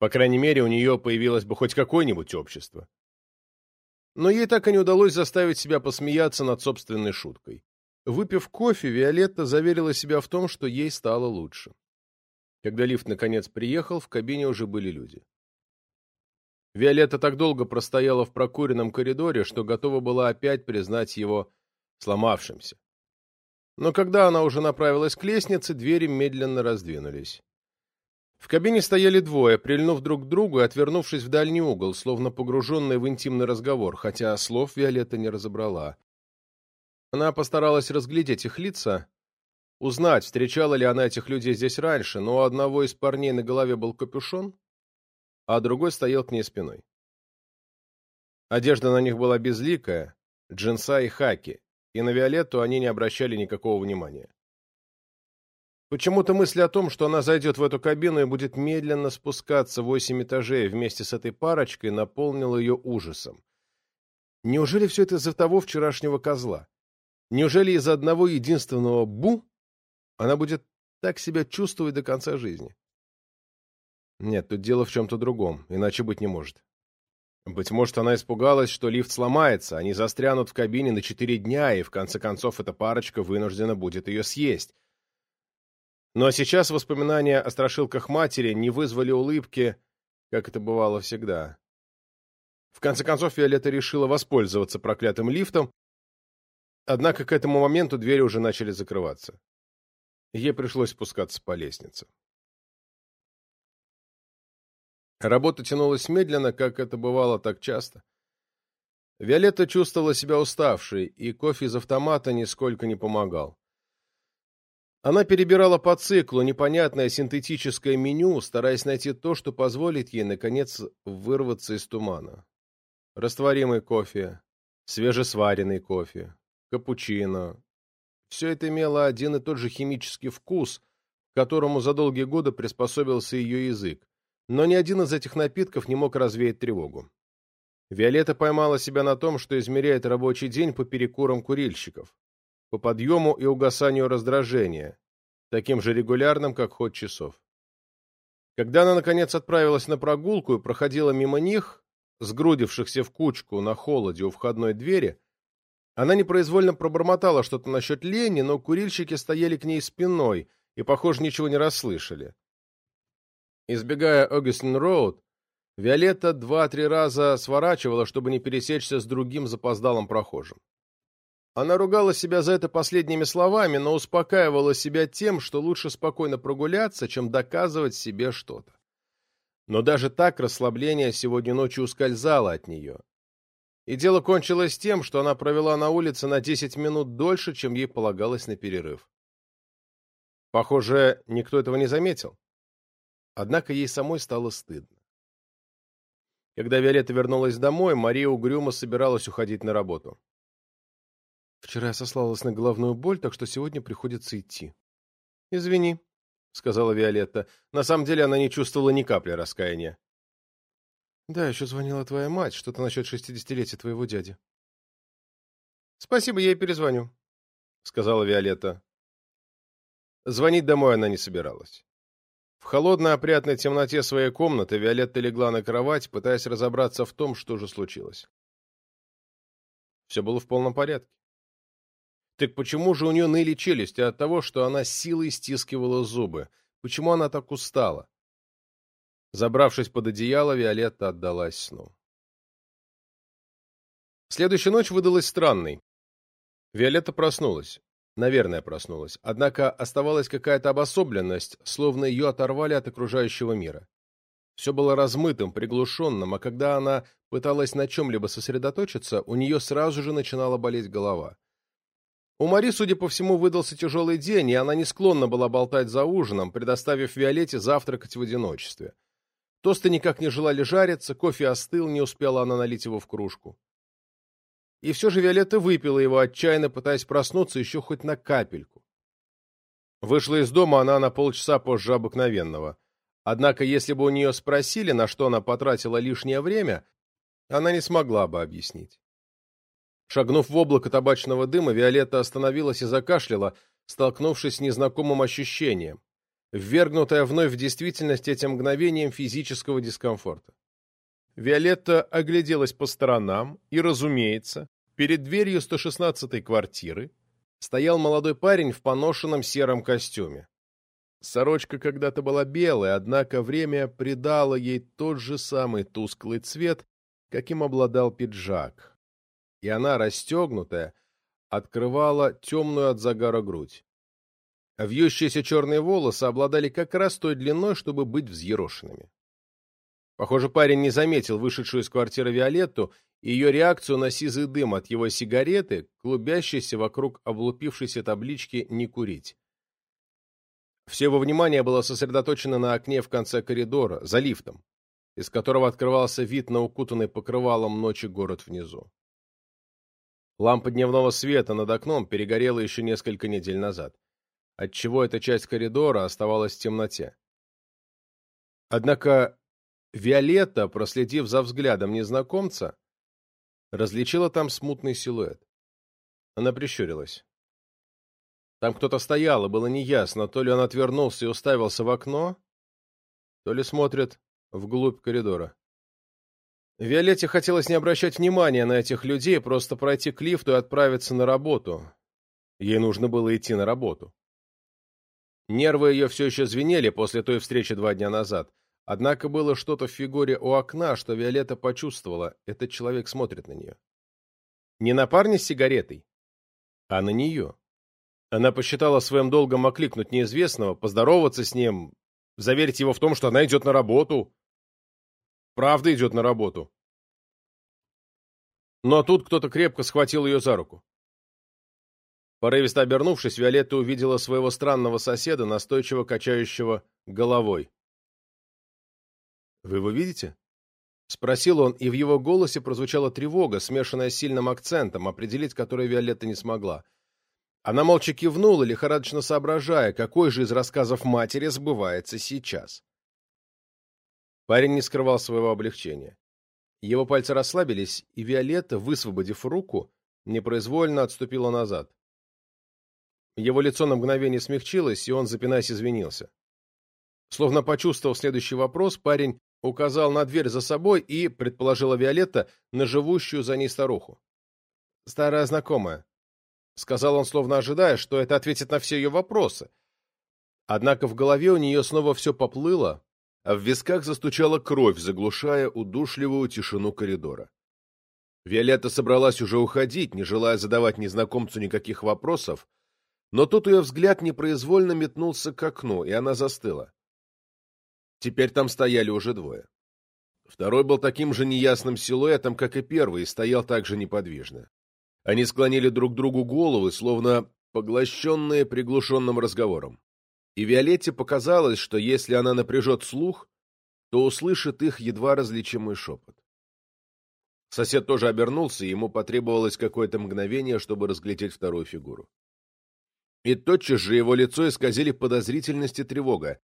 По крайней мере, у нее появилось бы хоть какое-нибудь общество. Но ей так и не удалось заставить себя посмеяться над собственной шуткой. Выпив кофе, Виолетта заверила себя в том, что ей стало лучше. Когда лифт наконец приехал, в кабине уже были люди. Виолетта так долго простояла в прокуренном коридоре, что готова была опять признать его сломавшимся. Но когда она уже направилась к лестнице, двери медленно раздвинулись. В кабине стояли двое, прильнув друг к другу и отвернувшись в дальний угол, словно погруженные в интимный разговор, хотя слов Виолетта не разобрала. Она постаралась разглядеть их лица, узнать, встречала ли она этих людей здесь раньше, но у одного из парней на голове был капюшон, а другой стоял к ней спиной. Одежда на них была безликая, джинса и хаки, и на Виолетту они не обращали никакого внимания. Почему-то мысль о том, что она зайдет в эту кабину и будет медленно спускаться восемь этажей вместе с этой парочкой, наполнила ее ужасом. Неужели все это из-за того вчерашнего козла? Неужели из-за одного единственного «бу» она будет так себя чувствовать до конца жизни? Нет, тут дело в чем-то другом, иначе быть не может. Быть может, она испугалась, что лифт сломается, они застрянут в кабине на четыре дня, и в конце концов эта парочка вынуждена будет ее съесть. Но сейчас воспоминания о страшилках матери не вызвали улыбки, как это бывало всегда. В конце концов, Виолетта решила воспользоваться проклятым лифтом, однако к этому моменту двери уже начали закрываться. Ей пришлось спускаться по лестнице. Работа тянулась медленно, как это бывало так часто. Виолетта чувствовала себя уставшей, и кофе из автомата нисколько не помогал. Она перебирала по циклу непонятное синтетическое меню, стараясь найти то, что позволит ей, наконец, вырваться из тумана. Растворимый кофе, свежесваренный кофе, капучино. Все это имело один и тот же химический вкус, к которому за долгие годы приспособился ее язык но ни один из этих напитков не мог развеять тревогу. Виолетта поймала себя на том, что измеряет рабочий день по перекурам курильщиков, по подъему и угасанию раздражения, таким же регулярным, как ход часов. Когда она, наконец, отправилась на прогулку и проходила мимо них, сгрудившихся в кучку на холоде у входной двери, она непроизвольно пробормотала что-то насчет лени, но курильщики стояли к ней спиной и, похоже, ничего не расслышали. Избегая Огюстен-Роуд, Виолетта два-три раза сворачивала, чтобы не пересечься с другим запоздалым прохожим. Она ругала себя за это последними словами, но успокаивала себя тем, что лучше спокойно прогуляться, чем доказывать себе что-то. Но даже так расслабление сегодня ночью ускользало от нее. И дело кончилось тем, что она провела на улице на 10 минут дольше, чем ей полагалось на перерыв. Похоже, никто этого не заметил. Однако ей самой стало стыдно. Когда Виолетта вернулась домой, Мария угрюмо собиралась уходить на работу. «Вчера я сослалась на головную боль, так что сегодня приходится идти». «Извини», — сказала Виолетта. На самом деле она не чувствовала ни капли раскаяния. «Да, еще звонила твоя мать, что-то насчет шестидесятилетия твоего дяди». «Спасибо, я ей перезвоню», — сказала Виолетта. Звонить домой она не собиралась. В холодной опрятной темноте своей комнаты Виолетта легла на кровать, пытаясь разобраться в том, что же случилось. Все было в полном порядке. Так почему же у нее ныли челюсти от того, что она силой стискивала зубы? Почему она так устала? Забравшись под одеяло, Виолетта отдалась сну. Следующая ночь выдалась странной. Виолетта проснулась. Наверное, проснулась. Однако оставалась какая-то обособленность, словно ее оторвали от окружающего мира. Все было размытым, приглушенным, а когда она пыталась на чем-либо сосредоточиться, у нее сразу же начинала болеть голова. У Мари, судя по всему, выдался тяжелый день, и она не склонна была болтать за ужином, предоставив Виолетте завтракать в одиночестве. Тосты никак не желали жариться, кофе остыл, не успела она налить его в кружку. И все же Виолетта выпила его, отчаянно пытаясь проснуться еще хоть на капельку. Вышла из дома она на полчаса позже обыкновенного. Однако, если бы у нее спросили, на что она потратила лишнее время, она не смогла бы объяснить. Шагнув в облако табачного дыма, Виолетта остановилась и закашляла, столкнувшись с незнакомым ощущением, ввергнутая вновь в действительность этим мгновением физического дискомфорта. Виолетта огляделась по сторонам, и, разумеется, перед дверью 116-й квартиры стоял молодой парень в поношенном сером костюме. Сорочка когда-то была белой, однако время придало ей тот же самый тусклый цвет, каким обладал пиджак. И она, расстегнутая, открывала темную от загара грудь. Вьющиеся черные волосы обладали как раз той длиной, чтобы быть взъерошенными. Похоже, парень не заметил вышедшую из квартиры Виолетту и ее реакцию на сизый дым от его сигареты, клубящейся вокруг облупившейся таблички «Не курить». Все его внимание было сосредоточено на окне в конце коридора, за лифтом, из которого открывался вид на укутанный покрывалом ночи город внизу. Лампа дневного света над окном перегорела еще несколько недель назад, отчего эта часть коридора оставалась в темноте. Однако Виолетта, проследив за взглядом незнакомца, различила там смутный силуэт. Она прищурилась. Там кто-то стоял, и было неясно, то ли он отвернулся и уставился в окно, то ли смотрит вглубь коридора. Виолетте хотелось не обращать внимания на этих людей, просто пройти к лифту и отправиться на работу. Ей нужно было идти на работу. Нервы ее все еще звенели после той встречи два дня назад. Однако было что-то в фигуре у окна, что Виолетта почувствовала. Этот человек смотрит на нее. Не на парня с сигаретой, а на нее. Она посчитала своим долгом окликнуть неизвестного, поздороваться с ним, заверить его в том, что она идет на работу. Правда идет на работу. Но тут кто-то крепко схватил ее за руку. Порывисто обернувшись, Виолетта увидела своего странного соседа, настойчиво качающего головой. «Вы его видите?» — спросил он, и в его голосе прозвучала тревога, смешанная с сильным акцентом, определить который Виолетта не смогла. Она молча кивнула, лихорадочно соображая, какой же из рассказов матери сбывается сейчас. Парень не скрывал своего облегчения. Его пальцы расслабились, и Виолетта, высвободив руку, непроизвольно отступила назад. Его лицо на мгновение смягчилось, и он, запинаясь, извинился. Словно почувствовав следующий вопрос, парень указал на дверь за собой и, предположила Виолетта, на живущую за ней старуху. «Старая знакомая», — сказал он, словно ожидая, что это ответит на все ее вопросы. Однако в голове у нее снова все поплыло, а в висках застучала кровь, заглушая удушливую тишину коридора. Виолетта собралась уже уходить, не желая задавать незнакомцу никаких вопросов, но тут ее взгляд непроизвольно метнулся к окну, и она застыла. Теперь там стояли уже двое. Второй был таким же неясным силуэтом, как и первый, и стоял так же неподвижно. Они склонили друг другу головы, словно поглощенные приглушенным разговором. И Виолетте показалось, что если она напряжет слух, то услышит их едва различимый шепот. Сосед тоже обернулся, и ему потребовалось какое-то мгновение, чтобы разглядеть вторую фигуру. И тотчас же его лицо исказили подозрительность и тревога.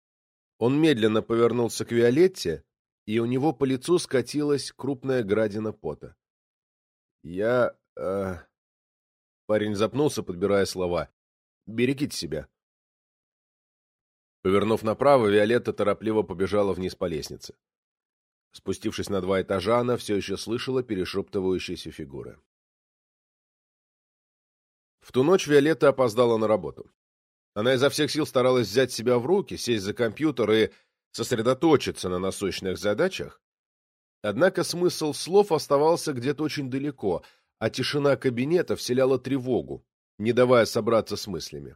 Он медленно повернулся к Виолетте, и у него по лицу скатилась крупная градина пота. «Я... Э... Парень запнулся, подбирая слова. «Берегите себя». Повернув направо, Виолетта торопливо побежала вниз по лестнице. Спустившись на два этажа, она все еще слышала перешептывающиеся фигуры. В ту ночь Виолетта опоздала на работу. Она изо всех сил старалась взять себя в руки, сесть за компьютер и сосредоточиться на насущных задачах. Однако смысл слов оставался где-то очень далеко, а тишина кабинета вселяла тревогу, не давая собраться с мыслями.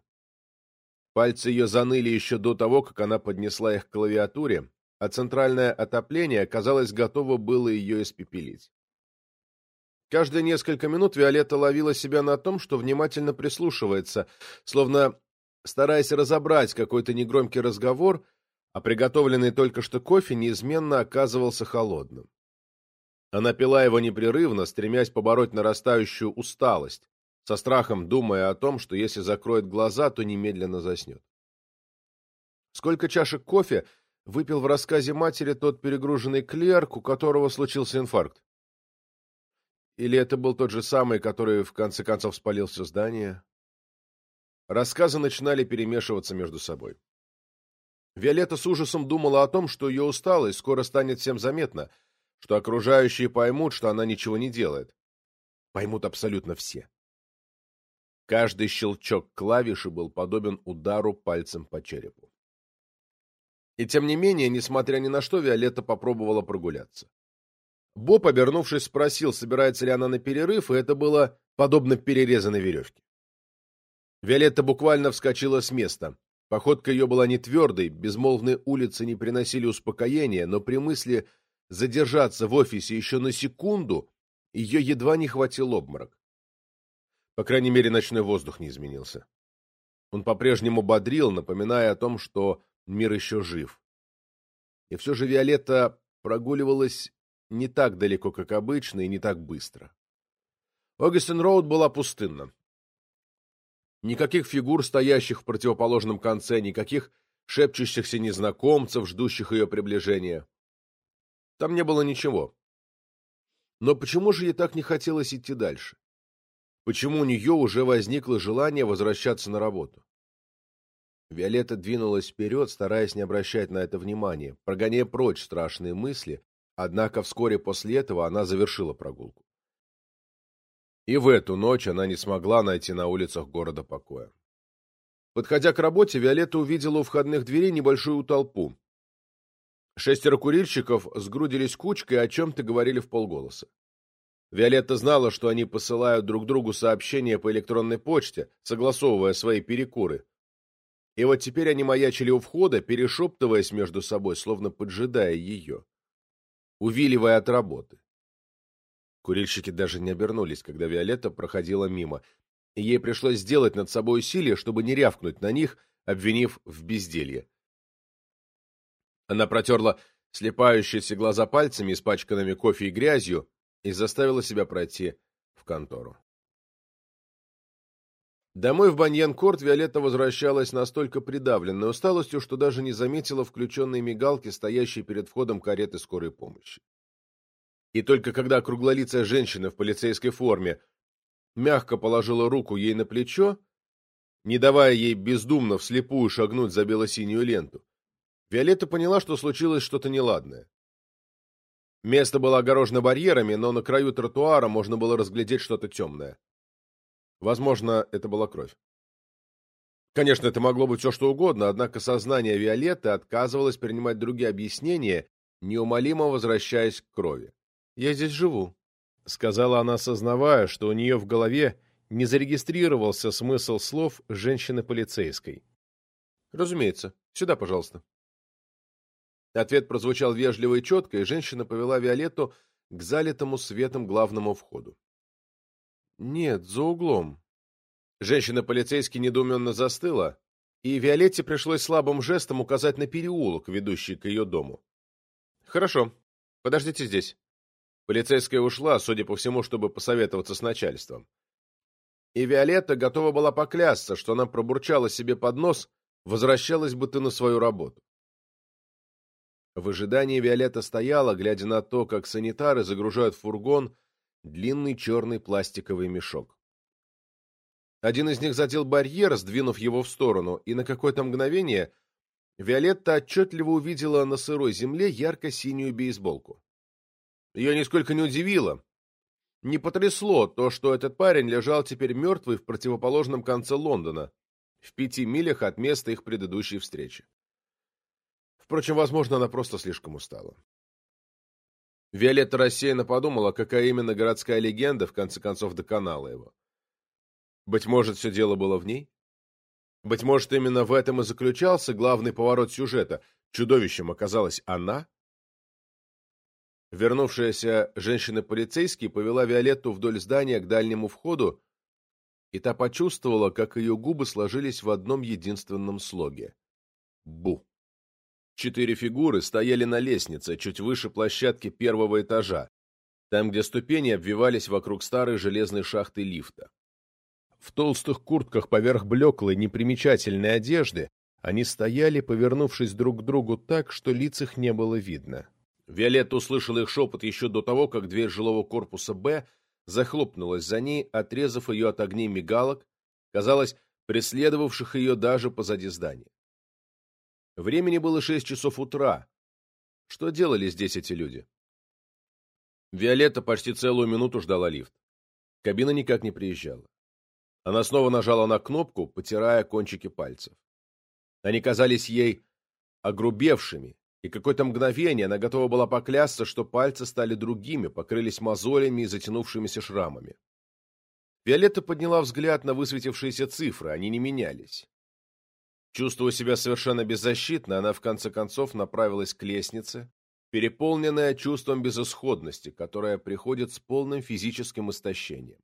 Пальцы ее заныли еще до того, как она поднесла их к клавиатуре, а центральное отопление, казалось, готово было ее испепелить. Каждые несколько минут Виолетта ловила себя на том, что внимательно прислушивается, словно стараясь разобрать какой-то негромкий разговор, а приготовленный только что кофе неизменно оказывался холодным. Она пила его непрерывно, стремясь побороть нарастающую усталость, со страхом думая о том, что если закроет глаза, то немедленно заснет. Сколько чашек кофе выпил в рассказе матери тот перегруженный клерк, у которого случился инфаркт? Или это был тот же самый, который в конце концов спалил все здание? Рассказы начинали перемешиваться между собой. Виолетта с ужасом думала о том, что ее усталость скоро станет всем заметна, что окружающие поймут, что она ничего не делает. Поймут абсолютно все. Каждый щелчок клавиши был подобен удару пальцем по черепу. И тем не менее, несмотря ни на что, Виолетта попробовала прогуляться. Боб, обернувшись, спросил, собирается ли она на перерыв, и это было подобно перерезанной веревке. Виолетта буквально вскочила с места. Походка ее была не твердой, безмолвные улицы не приносили успокоения, но при мысли задержаться в офисе еще на секунду ее едва не хватил обморок. По крайней мере, ночной воздух не изменился. Он по-прежнему бодрил, напоминая о том, что мир еще жив. И все же Виолетта прогуливалась не так далеко, как обычно, и не так быстро. Огастен-Роуд была пустынна. Никаких фигур, стоящих в противоположном конце, никаких шепчущихся незнакомцев, ждущих ее приближения. Там не было ничего. Но почему же ей так не хотелось идти дальше? Почему у нее уже возникло желание возвращаться на работу? Виолетта двинулась вперед, стараясь не обращать на это внимания, прогоняя прочь страшные мысли, однако вскоре после этого она завершила прогулку. И в эту ночь она не смогла найти на улицах города покоя. Подходя к работе, Виолетта увидела у входных дверей небольшую толпу. Шестеро курильщиков сгрудились кучкой и о чем-то говорили в полголоса. Виолетта знала, что они посылают друг другу сообщения по электронной почте, согласовывая свои перекуры. И вот теперь они маячили у входа, перешептываясь между собой, словно поджидая ее, увиливая от работы. Курильщики даже не обернулись, когда Виолетта проходила мимо, и ей пришлось сделать над собой усилие, чтобы не рявкнуть на них, обвинив в безделье. Она протерла слепающиеся глаза пальцами, испачканными кофе и грязью, и заставила себя пройти в контору. Домой в Баньян-Корт Виолетта возвращалась настолько придавленной усталостью, что даже не заметила включенные мигалки, стоящие перед входом кареты скорой помощи. И только когда круглолицая женщина в полицейской форме мягко положила руку ей на плечо, не давая ей бездумно вслепую шагнуть за бело-синюю ленту, Виолетта поняла, что случилось что-то неладное. Место было огорожено барьерами, но на краю тротуара можно было разглядеть что-то темное. Возможно, это была кровь. Конечно, это могло быть все что угодно, однако сознание Виолетты отказывалось принимать другие объяснения, неумолимо возвращаясь к крови. «Я здесь живу», — сказала она, сознавая, что у нее в голове не зарегистрировался смысл слов женщины-полицейской. «Разумеется. Сюда, пожалуйста». Ответ прозвучал вежливо и четко, и женщина повела Виолетту к залитому светом главному входу. «Нет, за углом». Женщина-полицейский недоуменно застыла, и Виолетте пришлось слабым жестом указать на переулок, ведущий к ее дому. «Хорошо, подождите здесь». Полицейская ушла, судя по всему, чтобы посоветоваться с начальством. И Виолетта готова была поклясться, что она пробурчала себе под нос, возвращалась бы ты на свою работу. В ожидании Виолетта стояла, глядя на то, как санитары загружают в фургон длинный черный пластиковый мешок. Один из них задел барьер, сдвинув его в сторону, и на какое-то мгновение Виолетта отчетливо увидела на сырой земле ярко-синюю бейсболку. Ее нисколько не удивило, не потрясло то, что этот парень лежал теперь мертвый в противоположном конце Лондона, в пяти милях от места их предыдущей встречи. Впрочем, возможно, она просто слишком устала. Виолетта рассеянно подумала, какая именно городская легенда в конце концов доконала его. Быть может, все дело было в ней? Быть может, именно в этом и заключался главный поворот сюжета. Чудовищем оказалась она? Вернувшаяся женщина-полицейский повела Виолетту вдоль здания к дальнему входу, и та почувствовала, как ее губы сложились в одном единственном слоге. Бу. Четыре фигуры стояли на лестнице, чуть выше площадки первого этажа, там, где ступени обвивались вокруг старой железной шахты лифта. В толстых куртках поверх блеклой, непримечательной одежды они стояли, повернувшись друг к другу так, что лиц их не было видно. Виолетта услышала их шепот еще до того, как дверь жилого корпуса «Б» захлопнулась за ней, отрезав ее от огней мигалок, казалось, преследовавших ее даже позади здания. Времени было шесть часов утра. Что делали здесь эти люди? Виолетта почти целую минуту ждала лифт. Кабина никак не приезжала. Она снова нажала на кнопку, потирая кончики пальцев. Они казались ей огрубевшими, и какое-то мгновение она готова была поклясться, что пальцы стали другими, покрылись мозолями и затянувшимися шрамами. Виолетта подняла взгляд на высветившиеся цифры, они не менялись. Чувствуя себя совершенно беззащитно, она в конце концов направилась к лестнице, переполненная чувством безысходности, которое приходит с полным физическим истощением.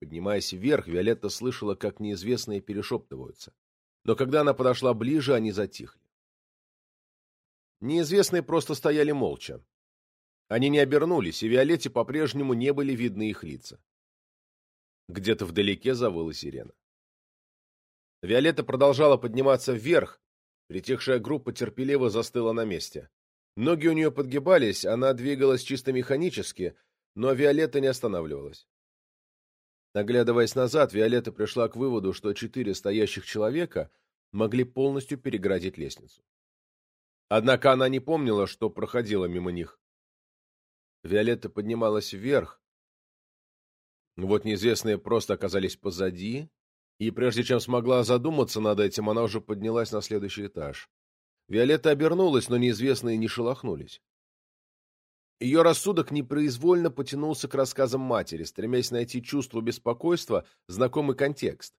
Поднимаясь вверх, Виолетта слышала, как неизвестные перешептываются. Но когда она подошла ближе, они затихли. Неизвестные просто стояли молча. Они не обернулись, и Виолетте по-прежнему не были видны их лица. Где-то вдалеке завыла сирена. Виолетта продолжала подниматься вверх, притихшая группа терпеливо застыла на месте. Ноги у нее подгибались, она двигалась чисто механически, но Виолетта не останавливалась. Наглядываясь назад, Виолетта пришла к выводу, что четыре стоящих человека могли полностью переградить лестницу. Однако она не помнила, что проходила мимо них. Виолетта поднималась вверх. Вот неизвестные просто оказались позади, и прежде чем смогла задуматься над этим, она уже поднялась на следующий этаж. Виолетта обернулась, но неизвестные не шелохнулись. Ее рассудок непроизвольно потянулся к рассказам матери, стремясь найти чувство беспокойства, знакомый контекст.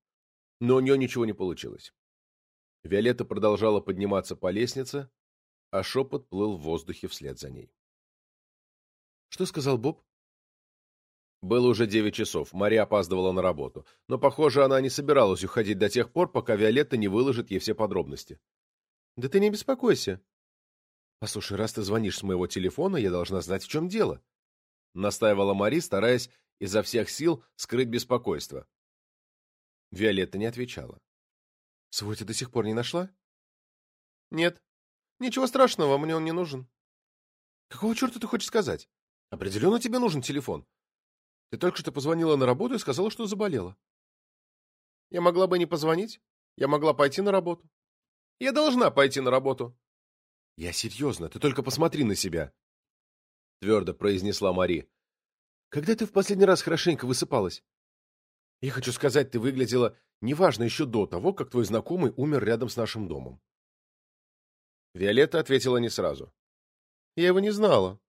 Но у нее ничего не получилось. Виолетта продолжала подниматься по лестнице, а шепот плыл в воздухе вслед за ней. «Что сказал Боб?» Было уже девять часов, Мария опаздывала на работу, но, похоже, она не собиралась уходить до тех пор, пока Виолетта не выложит ей все подробности. «Да ты не беспокойся». «Послушай, раз ты звонишь с моего телефона, я должна знать, в чем дело», — настаивала Мари, стараясь изо всех сил скрыть беспокойство. Виолетта не отвечала. «Свой ты до сих пор не нашла?» «Нет», Ничего страшного, мне он не нужен. Какого черта ты хочешь сказать? Определенно тебе нужен телефон. Ты только что позвонила на работу и сказала, что заболела. Я могла бы не позвонить. Я могла пойти на работу. Я должна пойти на работу. Я серьезно, ты только посмотри на себя. Твердо произнесла Мари. Когда ты в последний раз хорошенько высыпалась? Я хочу сказать, ты выглядела неважно еще до того, как твой знакомый умер рядом с нашим домом. Виолетта ответила не сразу. «Я его не знала».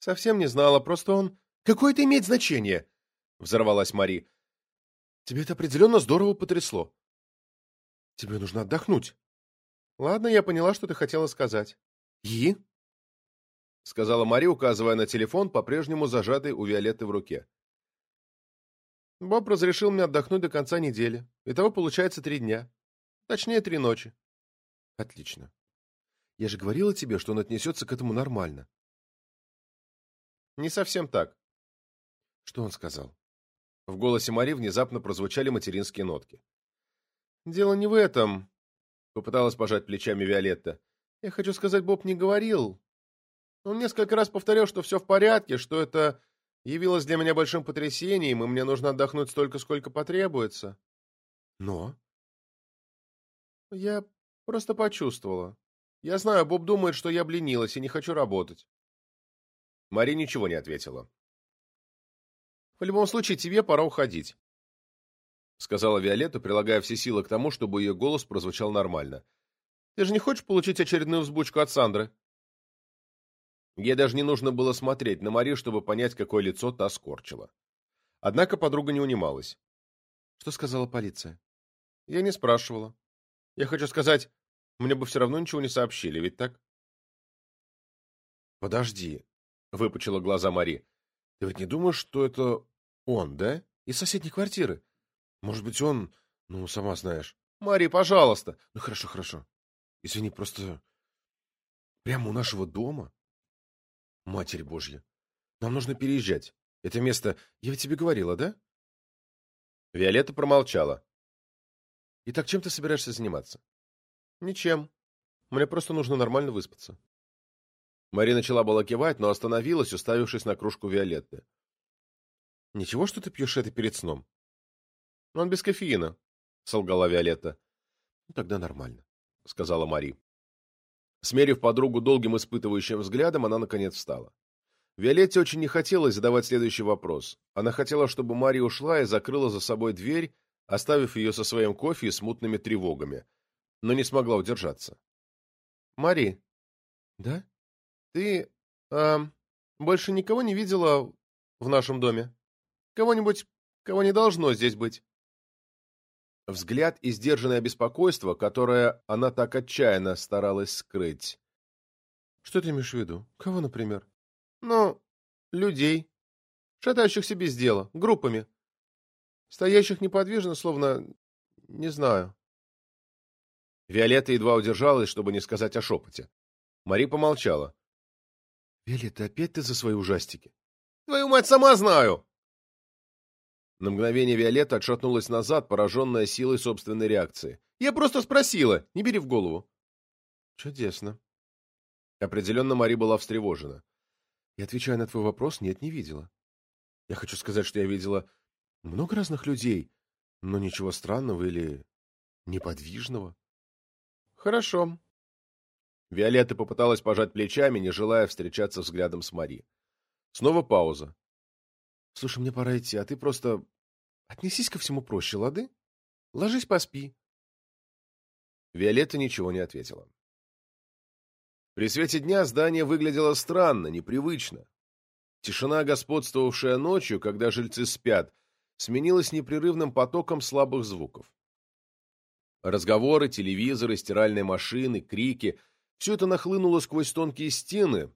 «Совсем не знала, просто он...» «Какое это имеет значение?» — взорвалась Мари. «Тебе это определенно здорово потрясло. Тебе нужно отдохнуть». «Ладно, я поняла, что ты хотела сказать. «И?» — сказала Мари, указывая на телефон, по-прежнему зажатый у Виолетты в руке. «Боб разрешил мне отдохнуть до конца недели. Итого получается три дня. Точнее, три ночи». «Отлично. Я же говорила тебе, что он отнесется к этому нормально». «Не совсем так». «Что он сказал?» В голосе Мари внезапно прозвучали материнские нотки. «Дело не в этом», — попыталась пожать плечами Виолетта. «Я хочу сказать, Боб не говорил. Он несколько раз повторял, что все в порядке, что это явилось для меня большим потрясением, и мне нужно отдохнуть столько, сколько потребуется». «Но?» «Я просто почувствовала. Я знаю, Боб думает, что я обленилась и не хочу работать». Мари ничего не ответила. В любом случае, тебе пора уходить», — сказала Виолетта, прилагая все силы к тому, чтобы ее голос прозвучал нормально. «Ты же не хочешь получить очередную взбучку от Сандры?» Ей даже не нужно было смотреть на Мари, чтобы понять, какое лицо та скорчила. Однако подруга не унималась. «Что сказала полиция?» «Я не спрашивала. Я хочу сказать, мне бы все равно ничего не сообщили, ведь так?» «Подожди», — выпучила глаза Мари. Ты ведь не думаешь, что это он, да? Из соседней квартиры? Может быть, он... Ну, сама знаешь. Мари, пожалуйста. Ну, хорошо, хорошо. Извини, просто... Прямо у нашего дома? Матерь Божья. Нам нужно переезжать. Это место... Я ведь тебе говорила, да? Виолетта промолчала. Итак, чем ты собираешься заниматься? Ничем. Мне просто нужно нормально выспаться. Мари начала было кивать, но остановилась, уставившись на кружку Виолетты. «Ничего, что ты пьешь это перед сном?» «Он без кофеина», — солгала Виолетта. «Ну, тогда нормально», — сказала Мари. Смерив подругу долгим испытывающим взглядом, она, наконец, встала. Виолетте очень не хотелось задавать следующий вопрос. Она хотела, чтобы Мари ушла и закрыла за собой дверь, оставив ее со своим кофе и смутными тревогами, но не смогла удержаться. «Мари». «Да?» Ты, э, больше никого не видела в нашем доме? Кого-нибудь, кого не должно здесь быть?» Взгляд и сдержанное беспокойство, которое она так отчаянно старалась скрыть. «Что ты имеешь в виду? Кого, например?» «Ну, людей, шатающихся без дела, группами, стоящих неподвижно, словно... не знаю». Виолетта едва удержалась, чтобы не сказать о шепоте. Мари помолчала. Виолетта, опять ты за свои ужастики? Твою мать, сама знаю! На мгновение Виолетта отшатнулась назад, пораженная силой собственной реакции. Я просто спросила, не бери в голову. Чудесно. Определенно Мари была встревожена. Я отвечаю на твой вопрос, нет, не видела. Я хочу сказать, что я видела много разных людей, но ничего странного или неподвижного. Хорошо, Виолетта попыталась пожать плечами, не желая встречаться взглядом с Мари. Снова пауза. — Слушай, мне пора идти, а ты просто отнесись ко всему проще, лады? Ложись, поспи. Виолетта ничего не ответила. При свете дня здание выглядело странно, непривычно. Тишина, господствовавшая ночью, когда жильцы спят, сменилась непрерывным потоком слабых звуков. Разговоры, телевизоры, стиральные машины, крики — все это нахлынуло сквозь тонкие стены,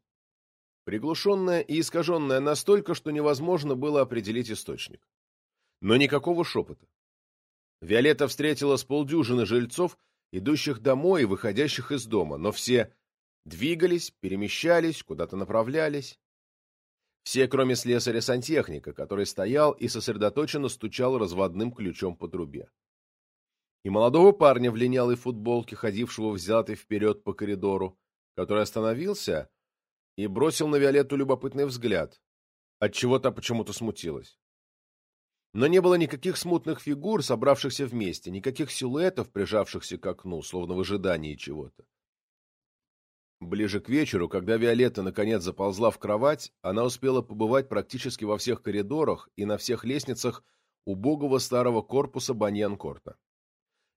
приглушенное и искаженное настолько, что невозможно было определить источник. Но никакого шепота. Виолетта встретила с полдюжины жильцов, идущих домой и выходящих из дома, но все двигались, перемещались, куда-то направлялись. Все, кроме слесаря-сантехника, который стоял и сосредоточенно стучал разводным ключом по трубе и молодого парня в линялой футболке, ходившего взятый вперед по коридору, который остановился и бросил на Виолетту любопытный взгляд, отчего то почему-то смутилась. Но не было никаких смутных фигур, собравшихся вместе, никаких силуэтов, прижавшихся к окну, словно в ожидании чего-то. Ближе к вечеру, когда Виолетта наконец заползла в кровать, она успела побывать практически во всех коридорах и на всех лестницах убогого старого корпуса Баньянкорта.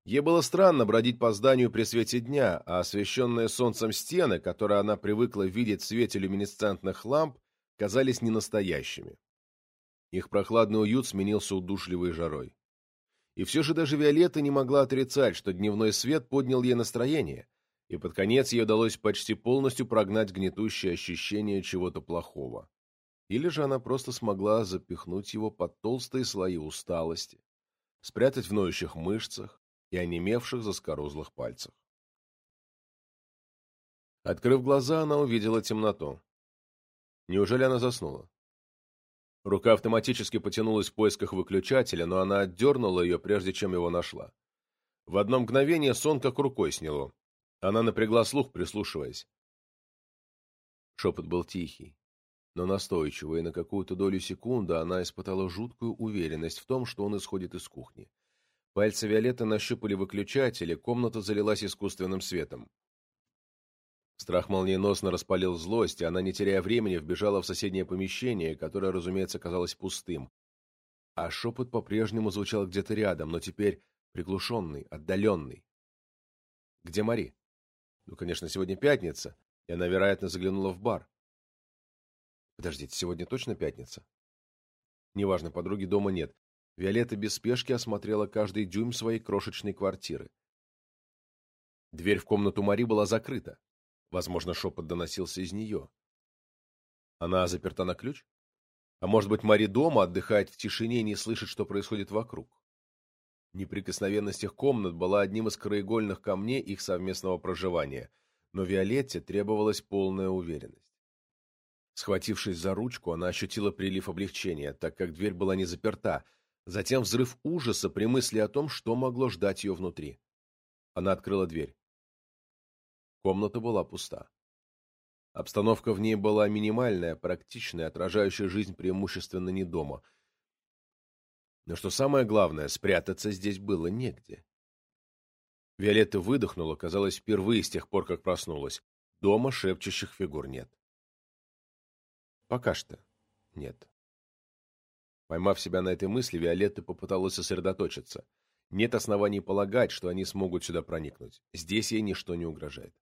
Ей было странно бродить по зданию при свете дня, а освещенные солнцем стены, которые она привыкла видеть в свете люминесцентных ламп, казались ненастоящими. Их прохладный уют сменился удушливой жарой. И все же даже Виолетта не могла отрицать, что дневной свет поднял ей настроение, и под конец ей удалось почти полностью прогнать гнетущее ощущение чего-то плохого. Или же она просто смогла запихнуть его под толстые слои усталости, спрятать в ноющих мышцах и онемевших заскорузлых пальцах. Открыв глаза, она увидела темноту. Неужели она заснула? Рука автоматически потянулась в поисках выключателя, но она отдернула ее, прежде чем его нашла. В одно мгновение сон как рукой сняло. Она напрягла слух, прислушиваясь. Шепот был тихий, но настойчивый, и на какую-то долю секунды она испытала жуткую уверенность в том, что он исходит из кухни. Пальцы Виолетты нащупали выключатель, и комната залилась искусственным светом. Страх молниеносно распалил злость, и она, не теряя времени, вбежала в соседнее помещение, которое, разумеется, казалось пустым. А шепот по-прежнему звучал где-то рядом, но теперь приглушенный, отдаленный. Где Мари? Ну, конечно, сегодня пятница, и она, вероятно, заглянула в бар. Подождите, сегодня точно пятница? Неважно, подруги дома нет. Виолетта без спешки осмотрела каждый дюйм своей крошечной квартиры. Дверь в комнату Мари была закрыта. Возможно, шепот доносился из нее. Она заперта на ключ? А может быть, Мари дома отдыхает в тишине и не слышит, что происходит вокруг? Неприкосновенность их комнат была одним из краеугольных камней их совместного проживания, но Виолетте требовалась полная уверенность. Схватившись за ручку, она ощутила прилив облегчения, так как дверь была не заперта, затем взрыв ужаса при мысли о том, что могло ждать ее внутри. Она открыла дверь. Комната была пуста. Обстановка в ней была минимальная, практичная, отражающая жизнь преимущественно не дома. Но что самое главное, спрятаться здесь было негде. Виолетта выдохнула, казалось, впервые с тех пор, как проснулась. Дома шепчущих фигур нет. Пока что нет. Поймав себя на этой мысли, Виолетта попыталась сосредоточиться. Нет оснований полагать, что они смогут сюда проникнуть. Здесь ей ничто не угрожает.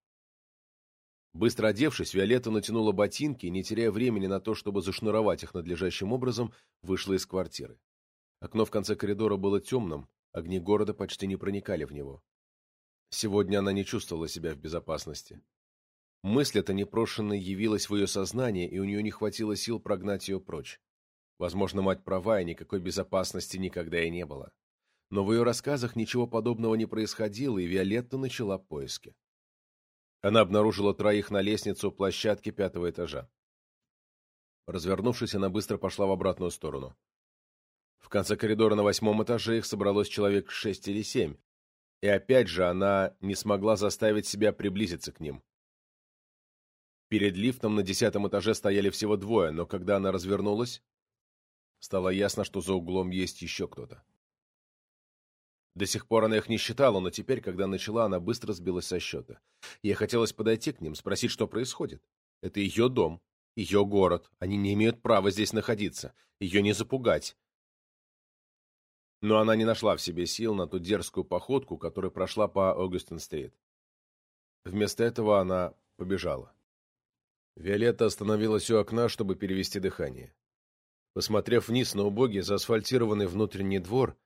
Быстро одевшись, Виолетта натянула ботинки и, не теряя времени на то, чтобы зашнуровать их надлежащим образом, вышла из квартиры. Окно в конце коридора было темным, огни города почти не проникали в него. Сегодня она не чувствовала себя в безопасности. Мысль эта непрошенно явилась в ее сознание, и у нее не хватило сил прогнать ее прочь. Возможно, мать права, и никакой безопасности никогда и не было. Но в ее рассказах ничего подобного не происходило, и Виолетта начала поиски. Она обнаружила троих на лестницу площадки пятого этажа. Развернувшись, она быстро пошла в обратную сторону. В конце коридора на восьмом этаже их собралось человек шесть или семь, и опять же она не смогла заставить себя приблизиться к ним. Перед лифтом на десятом этаже стояли всего двое, но когда она развернулась, стало ясно, что за углом есть еще кто-то. До сих пор она их не считала, но теперь, когда начала, она быстро сбилась со счета. Ей хотелось подойти к ним, спросить, что происходит. Это ее дом, ее город. Они не имеют права здесь находиться. Ее не запугать. Но она не нашла в себе сил на ту дерзкую походку, которая прошла по Огюстин-стрит. Вместо этого она побежала. Виолетта остановилась у окна, чтобы перевести дыхание. Посмотрев вниз на убогий заасфальтированный внутренний двор,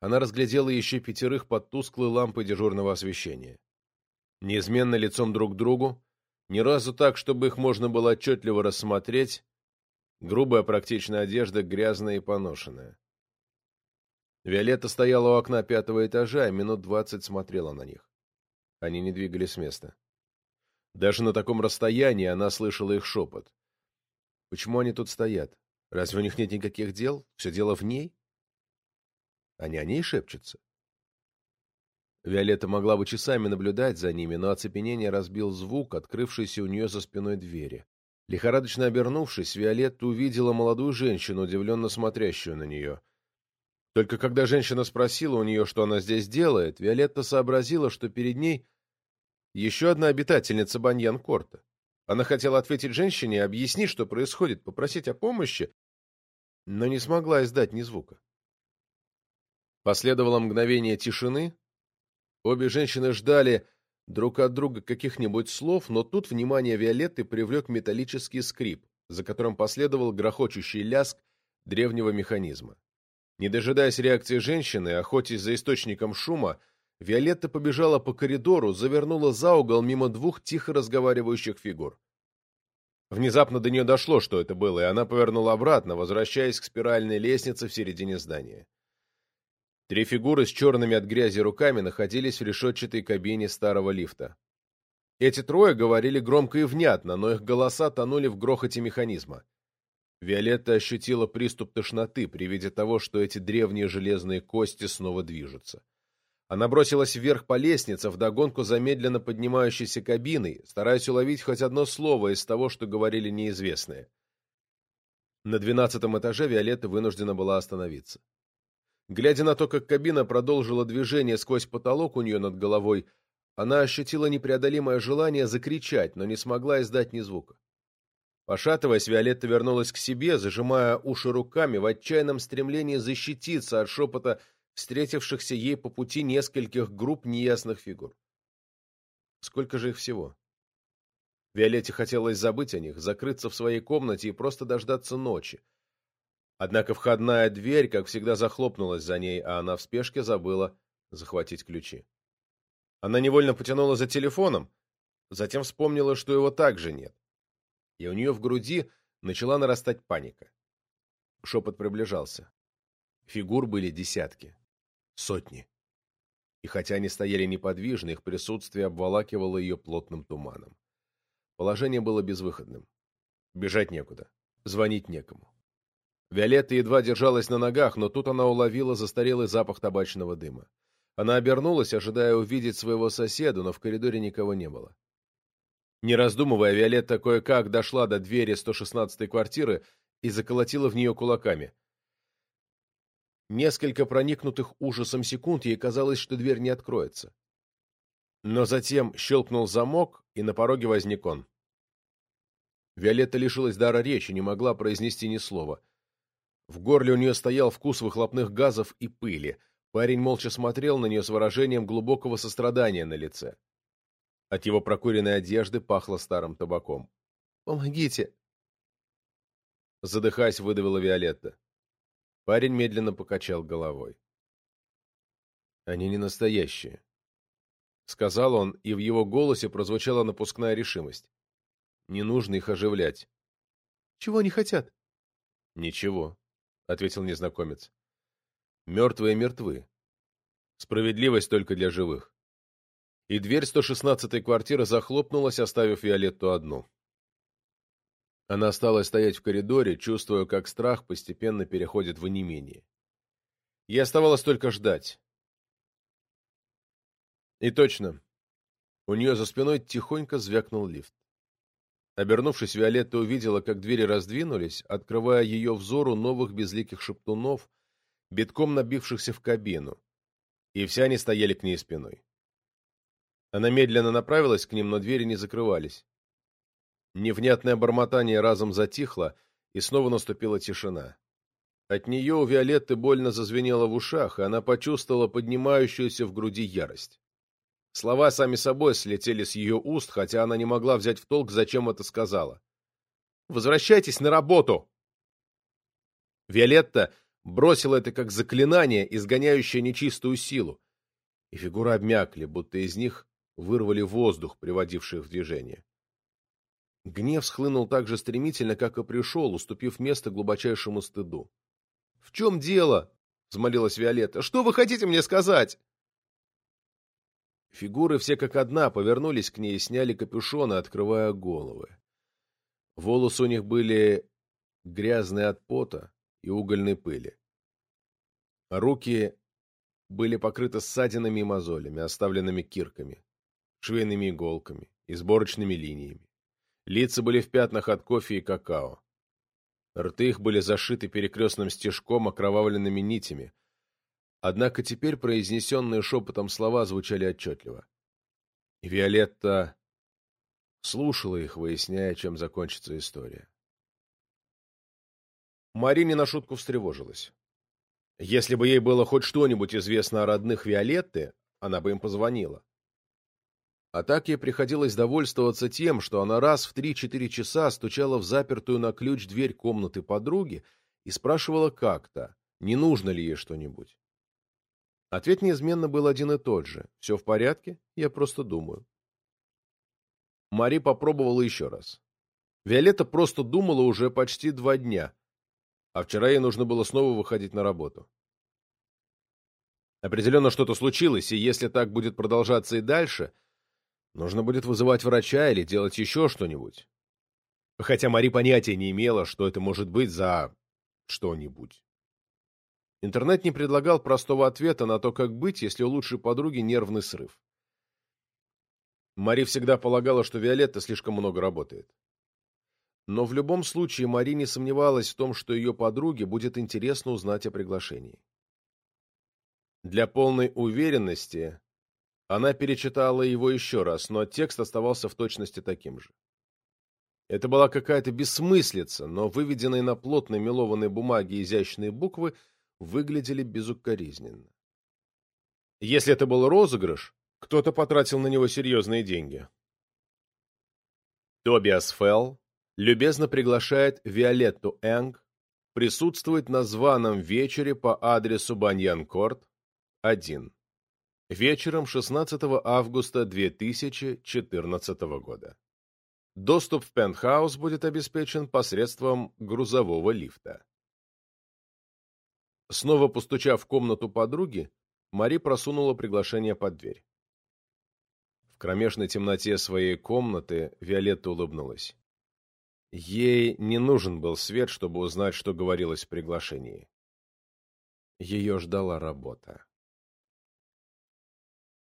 она разглядела еще пятерых под тусклой лампой дежурного освещения. Неизменно лицом друг к другу, ни разу так, чтобы их можно было отчетливо рассмотреть, грубая практичная одежда, грязная и поношенная. Виолетта стояла у окна пятого этажа и минут двадцать смотрела на них. Они не двигались с места. Даже на таком расстоянии она слышала их шепот. Почему они тут стоят? Разве у них нет никаких дел? Все дело в ней? Они о ней шепчутся. Виолетта могла бы часами наблюдать за ними, но оцепенение разбил звук, открывшийся у нее за спиной двери. Лихорадочно обернувшись, Виолетта увидела молодую женщину, удивленно смотрящую на нее. Только когда женщина спросила у нее, что она здесь делает, Виолетта сообразила, что перед ней еще одна обитательница Баньян-Корта. Она хотела ответить женщине, объяснить, что происходит, попросить о помощи, но не смогла издать ни звука. Последовало мгновение тишины. Обе женщины ждали друг от друга каких-нибудь слов, но тут внимание Виолетты привлек металлический скрип, за которым последовал грохочущий ляск древнего механизма. Не дожидаясь реакции женщины, охотясь за источником шума, Виолетта побежала по коридору, завернула за угол мимо двух тихо разговаривающих фигур. Внезапно до нее дошло, что это было, и она повернула обратно, возвращаясь к спиральной лестнице в середине здания. Три фигуры с черными от грязи руками находились в решетчатой кабине старого лифта. Эти трое говорили громко и внятно, но их голоса тонули в грохоте механизма. Виолетта ощутила приступ тошноты при виде того, что эти древние железные кости снова движутся. Она бросилась вверх по лестнице, вдогонку замедленно поднимающейся кабиной, стараясь уловить хоть одно слово из того, что говорили неизвестные. На двенадцатом этаже Виолетта вынуждена была остановиться. Глядя на то, как кабина продолжила движение сквозь потолок у нее над головой, она ощутила непреодолимое желание закричать, но не смогла издать ни звука. Пошатываясь, Виолетта вернулась к себе, зажимая уши руками в отчаянном стремлении защититься от шепота встретившихся ей по пути нескольких групп неясных фигур. Сколько же их всего? Виолетте хотелось забыть о них, закрыться в своей комнате и просто дождаться ночи. Однако входная дверь, как всегда, захлопнулась за ней, а она в спешке забыла захватить ключи. Она невольно потянула за телефоном, затем вспомнила, что его также нет. И у нее в груди начала нарастать паника. Шепот приближался. Фигур были десятки. Сотни. И хотя они стояли неподвижно, их присутствие обволакивало ее плотным туманом. Положение было безвыходным. Бежать некуда. Звонить некому. Виолетта едва держалась на ногах, но тут она уловила застарелый запах табачного дыма. Она обернулась, ожидая увидеть своего соседа, но в коридоре никого не было. Не раздумывая, Виолетта кое-как дошла до двери 116-й квартиры и заколотила в нее кулаками. Несколько проникнутых ужасом секунд ей казалось, что дверь не откроется. Но затем щелкнул замок, и на пороге возник он. Виолетта лишилась дара речи, не могла произнести ни слова. В горле у нее стоял вкус выхлопных газов и пыли. Парень молча смотрел на нее с выражением глубокого сострадания на лице. От его прокуренной одежды пахло старым табаком. «Помогите!» Задыхаясь, выдавила Виолетта. Парень медленно покачал головой. «Они не настоящие», — сказал он, и в его голосе прозвучала напускная решимость. «Не нужно их оживлять». «Чего они хотят?» «Ничего», — ответил незнакомец. «Мертвые мертвы. Справедливость только для живых». И дверь 116-й квартиры захлопнулась, оставив Виолетту одну. Она осталась стоять в коридоре, чувствуя, как страх постепенно переходит в онемение. Ей оставалось только ждать. И точно. У нее за спиной тихонько звякнул лифт. Обернувшись, Виолетта увидела, как двери раздвинулись, открывая ее взору новых безликих шептунов, битком набившихся в кабину, и все они стояли к ней спиной. Она медленно направилась к ним, но двери не закрывались. Невнятное бормотание разом затихло, и снова наступила тишина. От нее у Виолетты больно зазвенело в ушах, и она почувствовала поднимающуюся в груди ярость. Слова сами собой слетели с ее уст, хотя она не могла взять в толк, зачем это сказала. «Возвращайтесь на работу!» Виолетта бросила это как заклинание, изгоняющее нечистую силу, и фигуры обмякли, будто из них вырвали воздух, приводивший их в движение. Гнев схлынул так же стремительно, как и пришел, уступив место глубочайшему стыду. — В чем дело? — взмолилась Виолетта. — Что вы хотите мне сказать? Фигуры все как одна повернулись к ней и сняли капюшоны, открывая головы. Волосы у них были грязные от пота и угольной пыли. Руки были покрыты ссадинами и мозолями, оставленными кирками, швейными иголками и сборочными линиями. Лица были в пятнах от кофе и какао. Рты их были зашиты перекрестным стежком окровавленными нитями. Однако теперь произнесенные шепотом слова звучали отчетливо. Виолетта слушала их, выясняя, чем закончится история. Марине на шутку встревожилась. Если бы ей было хоть что-нибудь известно о родных Виолетты, она бы им позвонила. А так ей приходилось довольствоваться тем, что она раз в три-четыре часа стучала в запертую на ключ дверь комнаты подруги и спрашивала как-то, не нужно ли ей что-нибудь. Ответ неизменно был один и тот же. «Все в порядке? Я просто думаю». Мари попробовала еще раз. Виолетта просто думала уже почти два дня, а вчера ей нужно было снова выходить на работу. Определенно что-то случилось, и если так будет продолжаться и дальше, нужно будет вызывать врача или делать еще что-нибудь. Хотя Мари понятия не имела, что это может быть за что-нибудь. Интернет не предлагал простого ответа на то, как быть, если у лучшей подруги нервный срыв. Мари всегда полагала, что Виолетта слишком много работает. Но в любом случае Мари не сомневалась в том, что ее подруге будет интересно узнать о приглашении. Для полной уверенности она перечитала его еще раз, но текст оставался в точности таким же. Это была какая-то бессмыслица, но выведенные на плотной мелованной бумаге изящные буквы выглядели безукоризненно. Если это был розыгрыш, кто-то потратил на него серьезные деньги. Тобиас Фелл любезно приглашает Виолетту Энг присутствовать на званом вечере по адресу Баньян-Корт, 1. Вечером 16 августа 2014 года. Доступ в пентхаус будет обеспечен посредством грузового лифта. Снова постучав в комнату подруги, Мари просунула приглашение под дверь. В кромешной темноте своей комнаты Виолетта улыбнулась. Ей не нужен был свет, чтобы узнать, что говорилось в приглашении. Ее ждала работа.